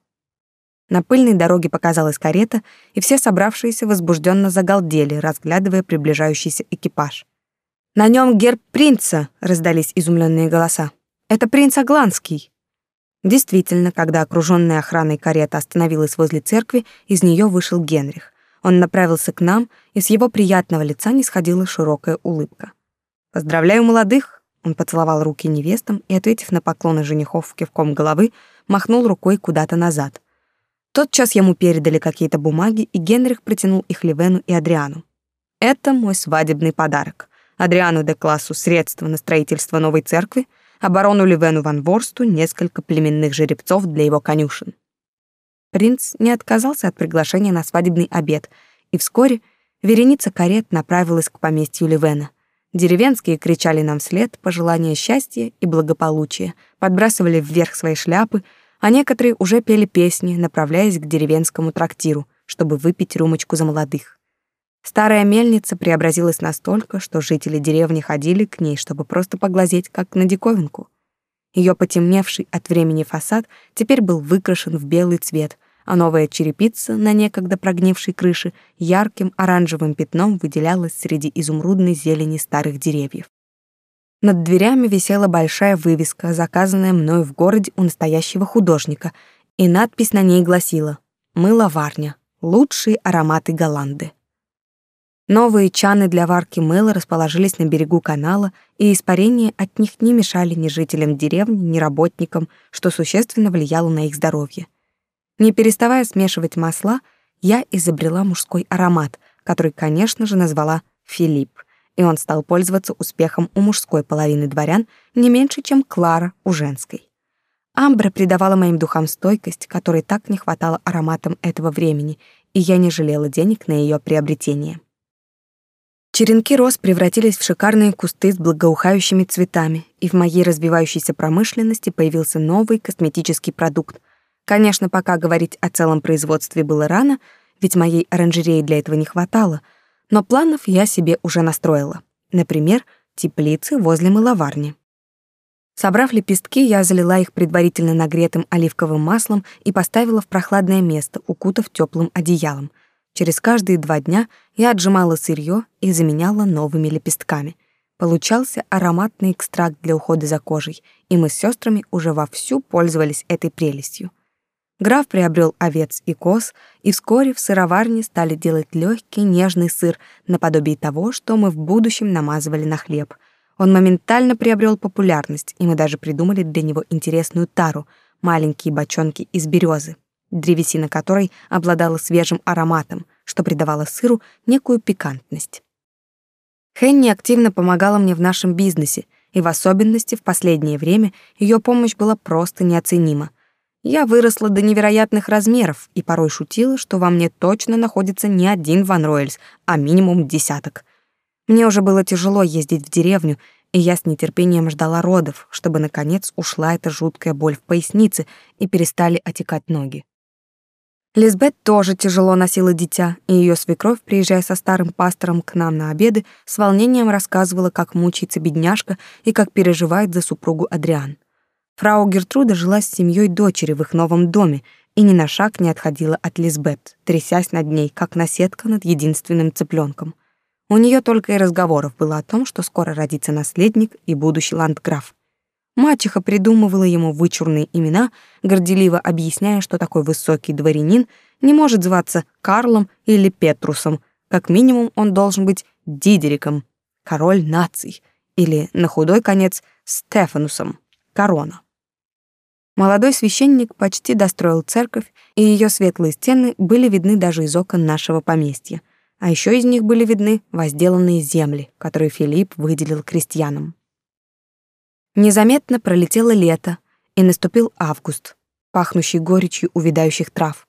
На пыльной дороге показалась карета, и все собравшиеся возбужденно загалдели, разглядывая приближающийся экипаж. На нем герб принца, раздались изумленные голоса. Это принц Агланский. Действительно, когда окружённая охраной карета остановилась возле церкви, из неё вышел Генрих. Он направился к нам, и с его приятного лица не сходила широкая улыбка. «Поздравляю молодых!» Он поцеловал руки невестам и, ответив на поклоны женихов кивком головы, махнул рукой куда-то назад. Тот час ему передали какие-то бумаги, и Генрих протянул их Ливену и Адриану. Это мой свадебный подарок. Адриану де Классу средства на строительство новой церкви, а барону Ливену ван Ворсту несколько племенных жеребцов для его конюшен. Принц не отказался от приглашения на свадебный обед, и вскоре вереница карет направилась к поместью Ливена. Деревенские кричали нам вслед пожелания счастья и благополучия, подбрасывали вверх свои шляпы, а некоторые уже пели песни, направляясь к деревенскому трактиру, чтобы выпить рюмочку за молодых. Старая мельница преобразилась настолько, что жители деревни ходили к ней, чтобы просто поглазеть, как на диковинку. Ее потемневший от времени фасад теперь был выкрашен в белый цвет — а новая черепица на некогда прогнившей крыше ярким оранжевым пятном выделялась среди изумрудной зелени старых деревьев. Над дверями висела большая вывеска, заказанная мною в городе у настоящего художника, и надпись на ней гласила «Мыловарня. Лучшие ароматы Голланды». Новые чаны для варки мыла расположились на берегу канала, и испарения от них не мешали ни жителям деревни, ни работникам, что существенно влияло на их здоровье. Не переставая смешивать масла, я изобрела мужской аромат, который, конечно же, назвала Филипп, и он стал пользоваться успехом у мужской половины дворян не меньше, чем Клара у женской. Амбра придавала моим духам стойкость, которой так не хватало ароматам этого времени, и я не жалела денег на ее приобретение. Черенки роз превратились в шикарные кусты с благоухающими цветами, и в моей развивающейся промышленности появился новый косметический продукт, Конечно, пока говорить о целом производстве было рано, ведь моей оранжереи для этого не хватало, но планов я себе уже настроила. Например, теплицы возле мыловарни. Собрав лепестки, я залила их предварительно нагретым оливковым маслом и поставила в прохладное место, укутав теплым одеялом. Через каждые два дня я отжимала сырье и заменяла новыми лепестками. Получался ароматный экстракт для ухода за кожей, и мы с сестрами уже вовсю пользовались этой прелестью. Граф приобрел овец и коз, и вскоре в сыроварне стали делать легкий нежный сыр, наподобие того, что мы в будущем намазывали на хлеб. Он моментально приобрел популярность, и мы даже придумали для него интересную тару — маленькие бочонки из березы, древесина которой обладала свежим ароматом, что придавало сыру некую пикантность. Хенни активно помогала мне в нашем бизнесе, и в особенности в последнее время ее помощь была просто неоценима — я выросла до невероятных размеров и порой шутила, что во мне точно находится не один Ван Ройльс, а минимум десяток. Мне уже было тяжело ездить в деревню, и я с нетерпением ждала родов, чтобы наконец ушла эта жуткая боль в пояснице и перестали отекать ноги. Лизбет тоже тяжело носила дитя, и ее свекровь, приезжая со старым пастором к нам на обеды, с волнением рассказывала, как мучается бедняжка и как переживает за супругу Адриан. Фрау Гертруда жила с семьей дочери в их новом доме и ни на шаг не отходила от Лизбет, трясясь над ней, как наседка над единственным цыпленком. У нее только и разговоров было о том, что скоро родится наследник и будущий ландграф. Мачеха придумывала ему вычурные имена, горделиво объясняя, что такой высокий дворянин не может зваться Карлом или Петрусом, как минимум он должен быть Дидериком, король наций, или, на худой конец, Стефанусом, корона. Молодой священник почти достроил церковь, и ее светлые стены были видны даже из окон нашего поместья. А еще из них были видны возделанные земли, которые Филипп выделил крестьянам. Незаметно пролетело лето, и наступил август, пахнущий горечью увядающих трав.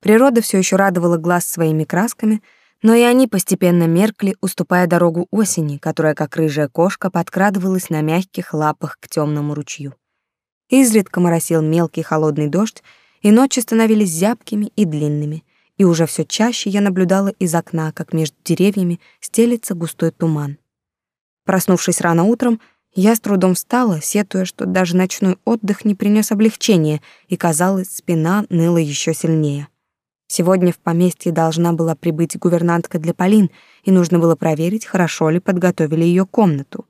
Природа все еще радовала глаз своими красками, но и они постепенно меркли, уступая дорогу осени, которая, как рыжая кошка, подкрадывалась на мягких лапах к темному ручью. Изредка моросил мелкий холодный дождь, и ночи становились зябкими и длинными, и уже все чаще я наблюдала из окна, как между деревьями стелится густой туман. Проснувшись рано утром, я с трудом встала, сетуя, что даже ночной отдых не принес облегчения, и, казалось, спина ныла еще сильнее. Сегодня в поместье должна была прибыть гувернантка для Полин, и нужно было проверить, хорошо ли подготовили ее комнату.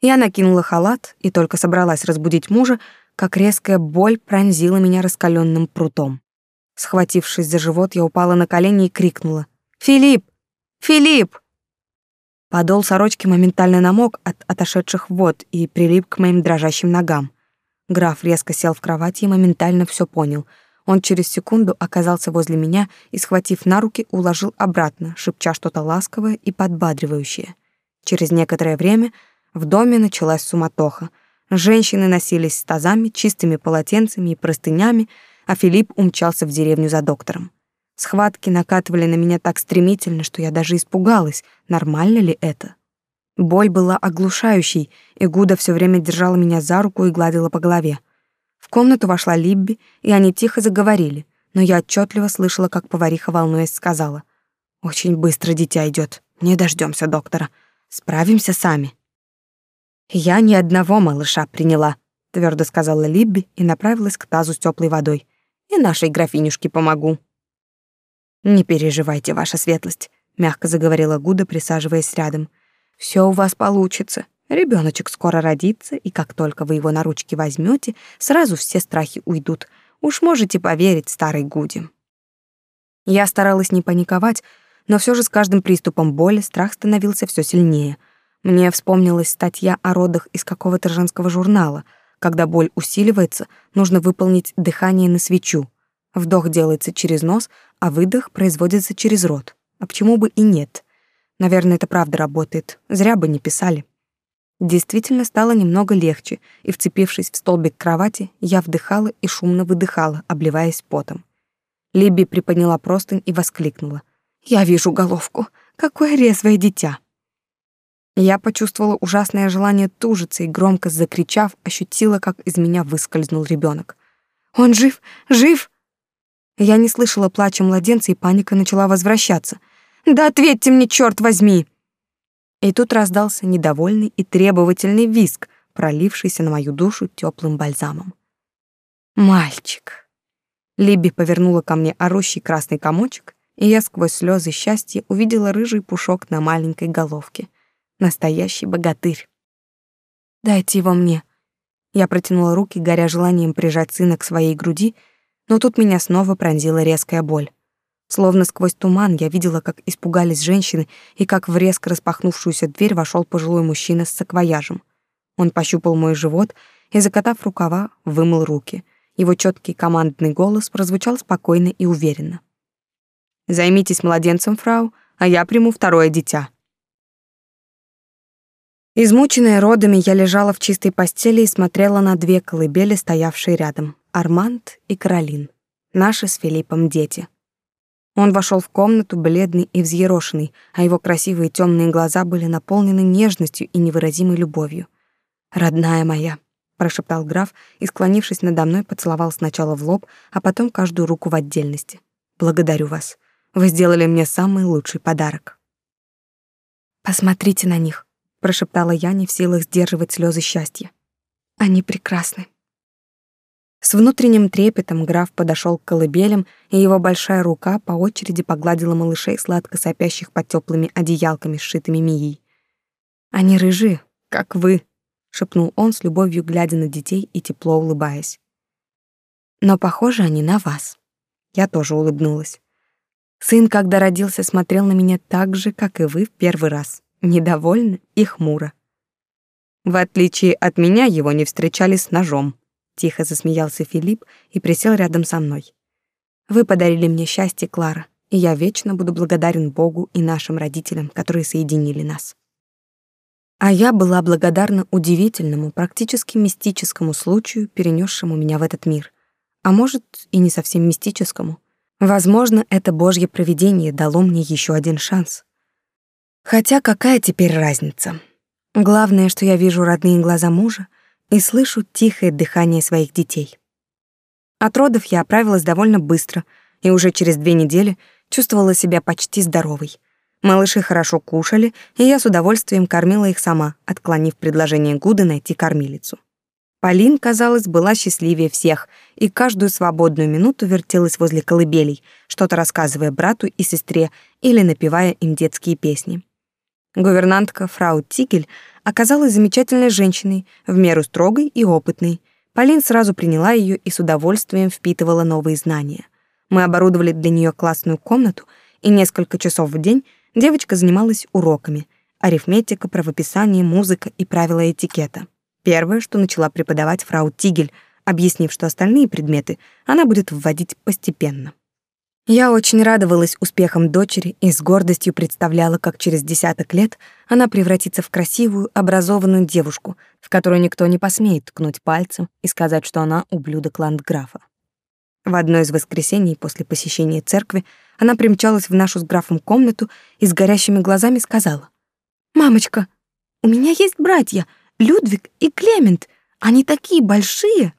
Я накинула халат и только собралась разбудить мужа, как резкая боль пронзила меня раскаленным прутом. Схватившись за живот, я упала на колени и крикнула. «Филипп! Филипп!» Подол сорочки моментально намок от отошедших вод и прилип к моим дрожащим ногам. Граф резко сел в кровати и моментально все понял. Он через секунду оказался возле меня и, схватив на руки, уложил обратно, шепча что-то ласковое и подбадривающее. Через некоторое время в доме началась суматоха. Женщины носились с тазами, чистыми полотенцами и простынями, а Филипп умчался в деревню за доктором. Схватки накатывали на меня так стремительно, что я даже испугалась, нормально ли это. Боль была оглушающей, и Гуда все время держала меня за руку и гладила по голове. В комнату вошла Либби, и они тихо заговорили, но я отчетливо слышала, как повариха, волнуясь, сказала. «Очень быстро дитя идет. Не дождемся доктора. Справимся сами». «Я ни одного малыша приняла», — твердо сказала Либби и направилась к тазу с теплой водой. «И нашей графинюшке помогу». «Не переживайте, ваша светлость», — мягко заговорила Гуда, присаживаясь рядом. Все у вас получится. Ребеночек скоро родится, и как только вы его на ручки возьмете, сразу все страхи уйдут. Уж можете поверить старой Гуде. Я старалась не паниковать, но все же с каждым приступом боли страх становился все сильнее. Мне вспомнилась статья о родах из какого-то женского журнала. Когда боль усиливается, нужно выполнить дыхание на свечу. Вдох делается через нос, а выдох производится через рот. А почему бы и нет? Наверное, это правда работает. Зря бы не писали. Действительно стало немного легче, и, вцепившись в столбик кровати, я вдыхала и шумно выдыхала, обливаясь потом. Либи приподняла простынь и воскликнула. «Я вижу головку. Какое резвое дитя!» Я почувствовала ужасное желание тужиться и, громко закричав, ощутила, как из меня выскользнул ребенок. «Он жив! Жив!» Я не слышала плача младенца, и паника начала возвращаться. «Да ответьте мне, черт возьми!» И тут раздался недовольный и требовательный визг, пролившийся на мою душу теплым бальзамом. «Мальчик!» Либи повернула ко мне орущий красный комочек, и я сквозь слезы счастья увидела рыжий пушок на маленькой головке. Настоящий богатырь. «Дайте его мне». Я протянула руки, горя желанием прижать сына к своей груди, но тут меня снова пронзила резкая боль. Словно сквозь туман я видела, как испугались женщины и как в резко распахнувшуюся дверь вошел пожилой мужчина с саквояжем. Он пощупал мой живот и, закатав рукава, вымыл руки. Его четкий командный голос прозвучал спокойно и уверенно. «Займитесь младенцем, фрау, а я приму второе дитя». Измученная родами, я лежала в чистой постели и смотрела на две колыбели, стоявшие рядом — Арманд и Каролин, наши с Филиппом дети — он вошел в комнату бледный и взъерошенный, а его красивые темные глаза были наполнены нежностью и невыразимой любовью. «Родная моя», — прошептал граф и, склонившись надо мной, поцеловал сначала в лоб, а потом каждую руку в отдельности. «Благодарю вас. Вы сделали мне самый лучший подарок». «Посмотрите на них», — прошептала я, не в силах сдерживать слезы счастья. «Они прекрасны». С внутренним трепетом граф подошел к колыбелям, и его большая рука по очереди погладила малышей, сладко сопящих под теплыми одеялками, сшитыми мией. «Они рыжие, как вы», — шепнул он с любовью, глядя на детей и тепло улыбаясь. «Но похожи они на вас». Я тоже улыбнулась. Сын, когда родился, смотрел на меня так же, как и вы в первый раз, недовольно и хмуро. В отличие от меня, его не встречали с ножом, Тихо засмеялся Филипп и присел рядом со мной. Вы подарили мне счастье, Клара, и я вечно буду благодарен Богу и нашим родителям, которые соединили нас. А я была благодарна удивительному, практически мистическому случаю, перенесшему меня в этот мир. А может, и не совсем мистическому. Возможно, это Божье провидение дало мне еще один шанс. Хотя какая теперь разница? Главное, что я вижу родные глаза мужа, и слышу тихое дыхание своих детей. От родов я оправилась довольно быстро и уже через две недели чувствовала себя почти здоровой. Малыши хорошо кушали, и я с удовольствием кормила их сама, отклонив предложение Гуды найти кормилицу. Полин, казалось, была счастливее всех, и каждую свободную минуту вертелась возле колыбелей, что-то рассказывая брату и сестре или напевая им детские песни. Гувернантка фрау Тигель оказалась замечательной женщиной, в меру строгой и опытной. Полин сразу приняла ее и с удовольствием впитывала новые знания. Мы оборудовали для нее классную комнату, и несколько часов в день девочка занималась уроками: арифметика, правописание, музыка и правила этикета. Первое, что начала преподавать фрау Тигель, объяснив, что остальные предметы она будет вводить постепенно. Я очень радовалась успехам дочери и с гордостью представляла, как через десяток лет она превратится в красивую, образованную девушку, в которую никто не посмеет ткнуть пальцем и сказать, что она ублюдок ландграфа. В одно из воскресений после посещения церкви она примчалась в нашу с графом комнату и с горящими глазами сказала. «Мамочка, у меня есть братья, Людвиг и Клемент. Они такие большие!»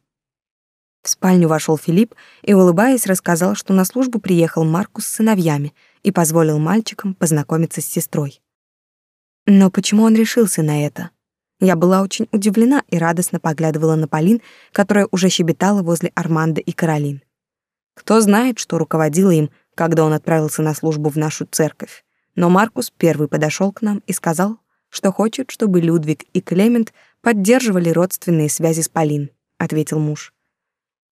В спальню вошел Филипп и, улыбаясь, рассказал, что на службу приехал Маркус с сыновьями и позволил мальчикам познакомиться с сестрой. Но почему он решился на это? Я была очень удивлена и радостно поглядывала на Полин, которая уже щебетала возле Арманда и Каролин. Кто знает, что руководило им, когда он отправился на службу в нашу церковь. Но Маркус первый подошел к нам и сказал, что хочет, чтобы Людвиг и Клемент поддерживали родственные связи с Полин, ответил муж.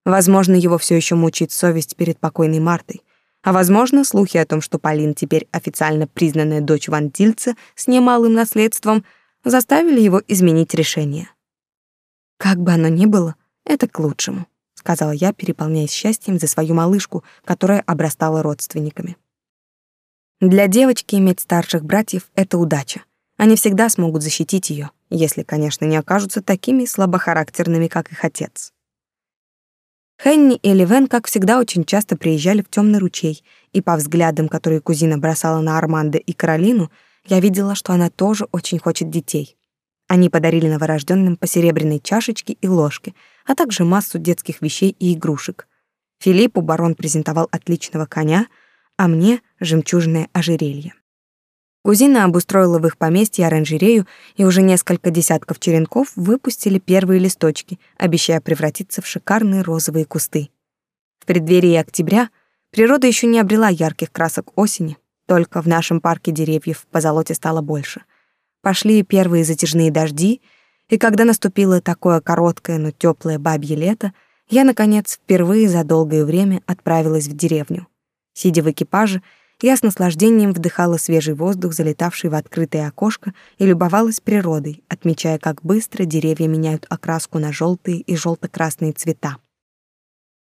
Возможно, его все еще мучает совесть перед покойной Мартой. А возможно, слухи о том, что Полин теперь официально признанная дочь Вантильца с немалым наследством, заставили его изменить решение. «Как бы оно ни было, это к лучшему», — сказала я, переполняясь счастьем за свою малышку, которая обрастала родственниками. Для девочки иметь старших братьев — это удача. Они всегда смогут защитить ее, если, конечно, не окажутся такими слабохарактерными, как их отец. Хенни и Ливен, как всегда, очень часто приезжали в темный ручей, и по взглядам, которые кузина бросала на Армандо и Каролину, я видела, что она тоже очень хочет детей. Они подарили новорожденным по серебряной чашечке и ложке, а также массу детских вещей и игрушек. Филиппу барон презентовал отличного коня, а мне — жемчужное ожерелье. Кузина обустроила в их поместье оранжерею, и уже несколько десятков черенков выпустили первые листочки, обещая превратиться в шикарные розовые кусты. В преддверии октября природа еще не обрела ярких красок осени, только в нашем парке деревьев по золоте стало больше. Пошли первые затяжные дожди, и когда наступило такое короткое, но теплое бабье лето, я, наконец, впервые за долгое время отправилась в деревню. Сидя в экипаже, я с наслаждением вдыхала свежий воздух, залетавший в открытое окошко, и любовалась природой, отмечая, как быстро деревья меняют окраску на желтые и желто-красные цвета.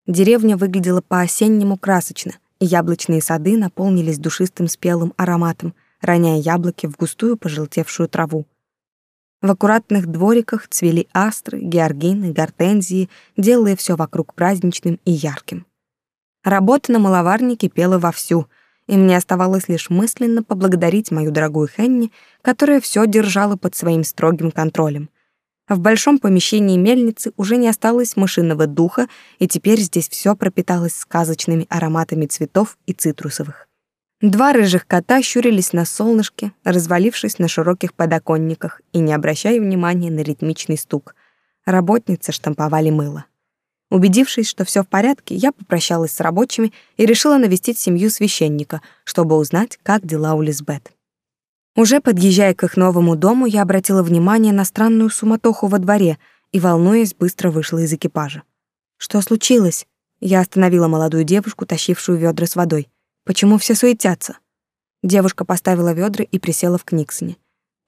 Деревня выглядела по-осеннему красочно, и яблочные сады наполнились душистым спелым ароматом, роняя яблоки в густую пожелтевшую траву. В аккуратных двориках цвели астры, георгины, гортензии, делая все вокруг праздничным и ярким. Работа на маловарнике пела вовсю — и мне оставалось лишь мысленно поблагодарить мою дорогую Хенни, которая все держала под своим строгим контролем. В большом помещении мельницы уже не осталось мышиного духа, и теперь здесь все пропиталось сказочными ароматами цветов и цитрусовых. Два рыжих кота щурились на солнышке, развалившись на широких подоконниках и не обращая внимания на ритмичный стук. Работницы штамповали мыло. Убедившись, что все в порядке, я попрощалась с рабочими и решила навестить семью священника, чтобы узнать, как дела у Лизбет. Уже подъезжая к их новому дому, я обратила внимание на странную суматоху во дворе и, волнуясь, быстро вышла из экипажа. «Что случилось?» Я остановила молодую девушку, тащившую ведра с водой. «Почему все суетятся?» Девушка поставила ведра и присела в Книксоне.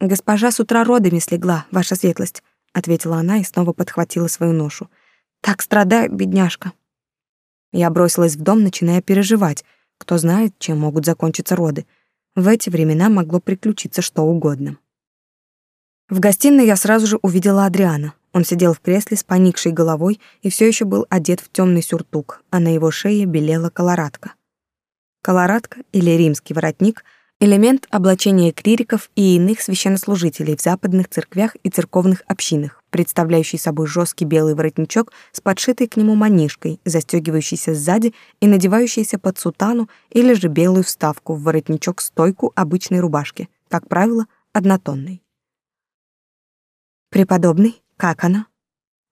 «Госпожа с утра родами слегла, ваша светлость», — ответила она и снова подхватила свою ношу. Так страдает бедняжка. Я бросилась в дом, начиная переживать. Кто знает, чем могут закончиться роды. В эти времена могло приключиться что угодно. В гостиной я сразу же увидела Адриана. Он сидел в кресле с поникшей головой и все еще был одет в темный сюртук, а на его шее белела колорадка. Колорадка или римский воротник — элемент облачения клириков и иных священнослужителей в западных церквях и церковных общинах, представляющий собой жесткий белый воротничок с подшитой к нему манишкой, застегивающийся сзади и надевающийся под сутану или же белую вставку в воротничок-стойку обычной рубашки, как правило, однотонной. «Преподобный, как она?»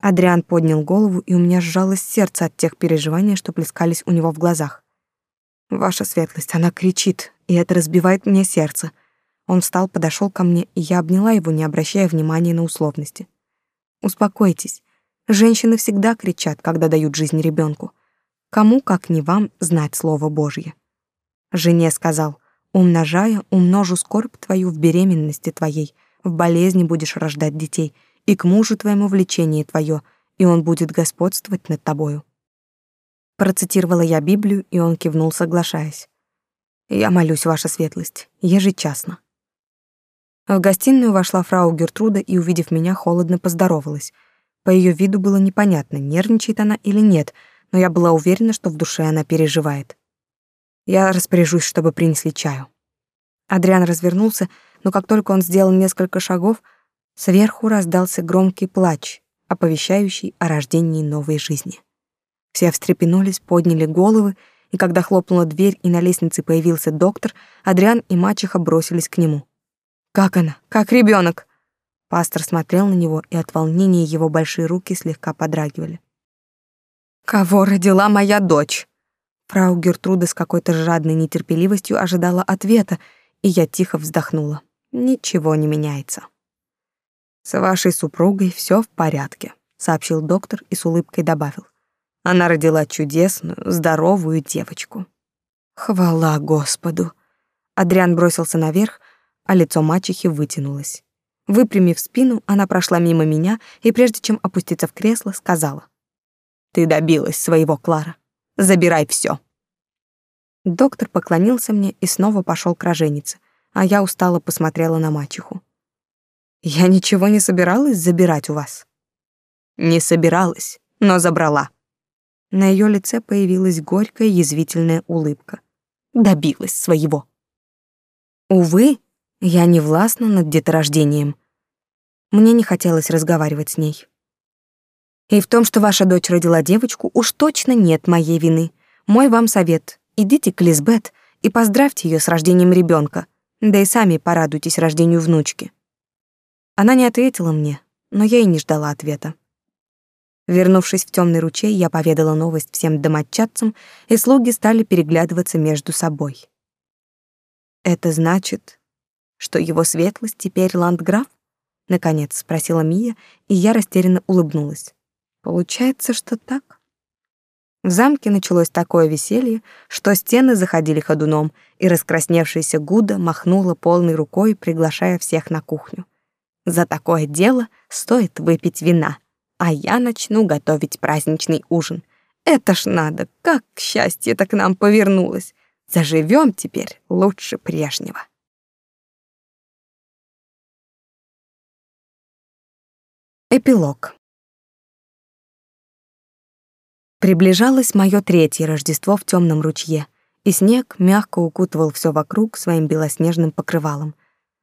Адриан поднял голову, и у меня сжалось сердце от тех переживаний, что плескались у него в глазах. «Ваша светлость, она кричит, и это разбивает мне сердце». Он встал, подошел ко мне, и я обняла его, не обращая внимания на условности. «Успокойтесь. Женщины всегда кричат, когда дают жизнь ребенку. Кому, как не вам, знать Слово Божье?» Жене сказал, «Умножая, умножу скорбь твою в беременности твоей, в болезни будешь рождать детей, и к мужу твоему влечение твое, и он будет господствовать над тобою. Процитировала я Библию, и он кивнул, соглашаясь. Я молюсь, ваша светлость, ежечасно. В гостиную вошла фрау Гертруда и, увидев меня, холодно поздоровалась. По ее виду было непонятно, нервничает она или нет, но я была уверена, что в душе она переживает. Я распоряжусь, чтобы принесли чаю. Адриан развернулся, но как только он сделал несколько шагов, сверху раздался громкий плач, оповещающий о рождении новой жизни. Все встрепенулись, подняли головы, и когда хлопнула дверь и на лестнице появился доктор, Адриан и мачеха бросились к нему. «Как она? Как ребенок? Пастор смотрел на него, и от волнения его большие руки слегка подрагивали. «Кого родила моя дочь?» Фрау Гертруда с какой-то жадной нетерпеливостью ожидала ответа, и я тихо вздохнула. Ничего не меняется. «С вашей супругой все в порядке», — сообщил доктор и с улыбкой добавил. Она родила чудесную, здоровую девочку. Хвала Господу. Адриан бросился наверх, а лицо мачехи вытянулось. Выпрямив спину, она прошла мимо меня и прежде чем опуститься в кресло, сказала: "Ты добилась своего, Клара. Забирай все. Доктор поклонился мне и снова пошел к роженице, а я устало посмотрела на мачеху. Я ничего не собиралась забирать у вас. Не собиралась, но забрала. На ее лице появилась горькая язвительная улыбка. Добилась своего. Увы, я не властна над деторождением. Мне не хотелось разговаривать с ней. И в том, что ваша дочь родила девочку, уж точно нет моей вины. Мой вам совет: идите к Лизбет и поздравьте ее с рождением ребенка, да и сами порадуйтесь рождению внучки. Она не ответила мне, но я и не ждала ответа. Вернувшись в темный ручей, я поведала новость всем домочадцам, и слуги стали переглядываться между собой. Это значит, что его светлость теперь ландграф? наконец спросила Мия, и я растерянно улыбнулась. Получается, что так. В замке началось такое веселье, что стены заходили ходуном, и раскрасневшаяся Гуда махнула полной рукой, приглашая всех на кухню. За такое дело стоит выпить вина а я начну готовить праздничный ужин. Это ж надо, как счастье-то к нам повернулось. Заживем теперь лучше прежнего. Эпилог. Приближалось мое третье Рождество в темном ручье, и снег мягко укутывал все вокруг своим белоснежным покрывалом.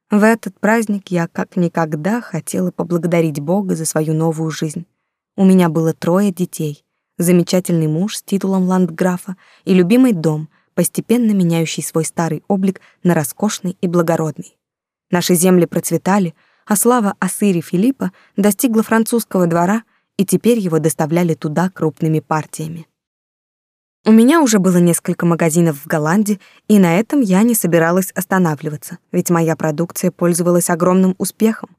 В этот праздник я как никогда хотела поблагодарить Бога за свою новую жизнь. У меня было трое детей, замечательный муж с титулом ландграфа и любимый дом, постепенно меняющий свой старый облик на роскошный и благородный. Наши земли процветали, а слава о сыре Филиппа достигла французского двора, и теперь его доставляли туда крупными партиями. У меня уже было несколько магазинов в Голландии, и на этом я не собиралась останавливаться, ведь моя продукция пользовалась огромным успехом.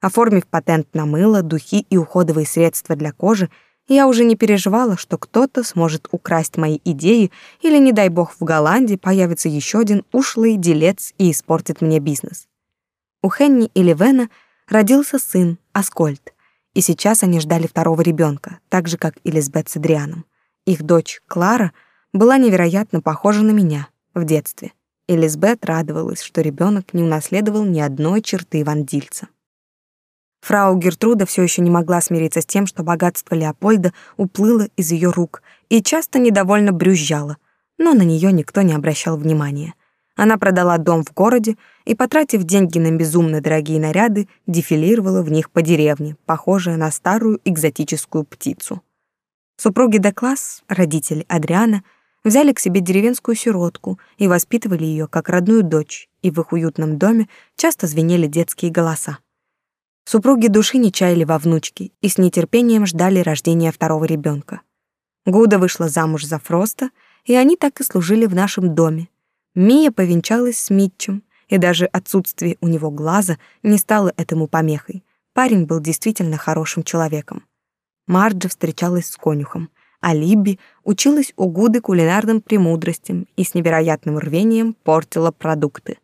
Оформив патент на мыло, духи и уходовые средства для кожи, я уже не переживала, что кто-то сможет украсть мои идеи или, не дай бог, в Голландии появится еще один ушлый делец и испортит мне бизнес. У Хенни и Ливена родился сын, Аскольд, и сейчас они ждали второго ребенка, так же, как и Лизбет с Адрианом. Их дочь Клара была невероятно похожа на меня в детстве. И Лизбет радовалась, что ребенок не унаследовал ни одной черты вандильца. Фрау Гертруда все еще не могла смириться с тем, что богатство Леопольда уплыло из ее рук и часто недовольно брюзжала, но на нее никто не обращал внимания. Она продала дом в городе и, потратив деньги на безумно дорогие наряды, дефилировала в них по деревне, похожая на старую экзотическую птицу. Супруги Декласс, родители Адриана, взяли к себе деревенскую сиротку и воспитывали ее как родную дочь, и в их уютном доме часто звенели детские голоса. Супруги души не чаяли во внучке и с нетерпением ждали рождения второго ребенка. Гуда вышла замуж за Фроста, и они так и служили в нашем доме. Мия повенчалась с Митчем, и даже отсутствие у него глаза не стало этому помехой. Парень был действительно хорошим человеком. Марджа встречалась с конюхом, а Либби училась у Гуды кулинарным премудростям и с невероятным рвением портила продукты.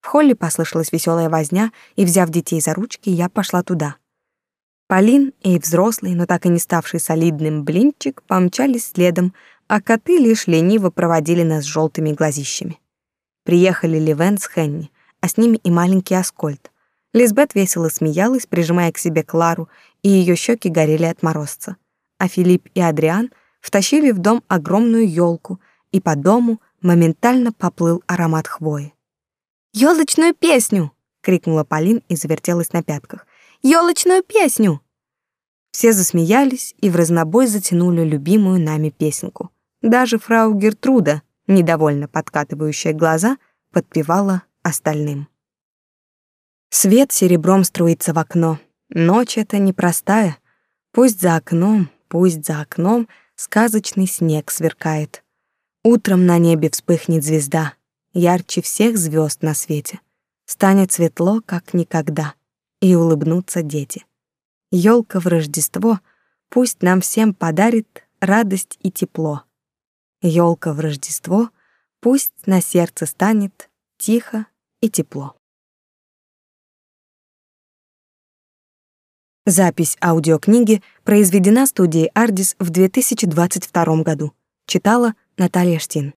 В холле послышалась веселая возня, и, взяв детей за ручки, я пошла туда. Полин и взрослый, но так и не ставший солидным блинчик помчались следом, а коты лишь лениво проводили нас желтыми глазищами. Приехали Ливен с Хенни, а с ними и маленький Аскольд. Лизбет весело смеялась, прижимая к себе Клару, и ее щеки горели от морозца. А Филипп и Адриан втащили в дом огромную елку, и по дому моментально поплыл аромат хвои. «Ёлочную песню!» — крикнула Полин и завертелась на пятках ёлочную песню!» Все засмеялись и в разнобой затянули любимую нами песенку. Даже фрау Гертруда, недовольно подкатывающая глаза, подпевала остальным. Свет серебром струится в окно. Ночь эта непростая. Пусть за окном, пусть за окном сказочный снег сверкает. Утром на небе вспыхнет звезда, ярче всех звезд на свете. Станет светло, как никогда и улыбнутся дети. Ёлка в Рождество пусть нам всем подарит радость и тепло. Ёлка в Рождество пусть на сердце станет тихо и тепло. Запись аудиокниги произведена студией Ardis в 2022 году. Читала Наталья Штин.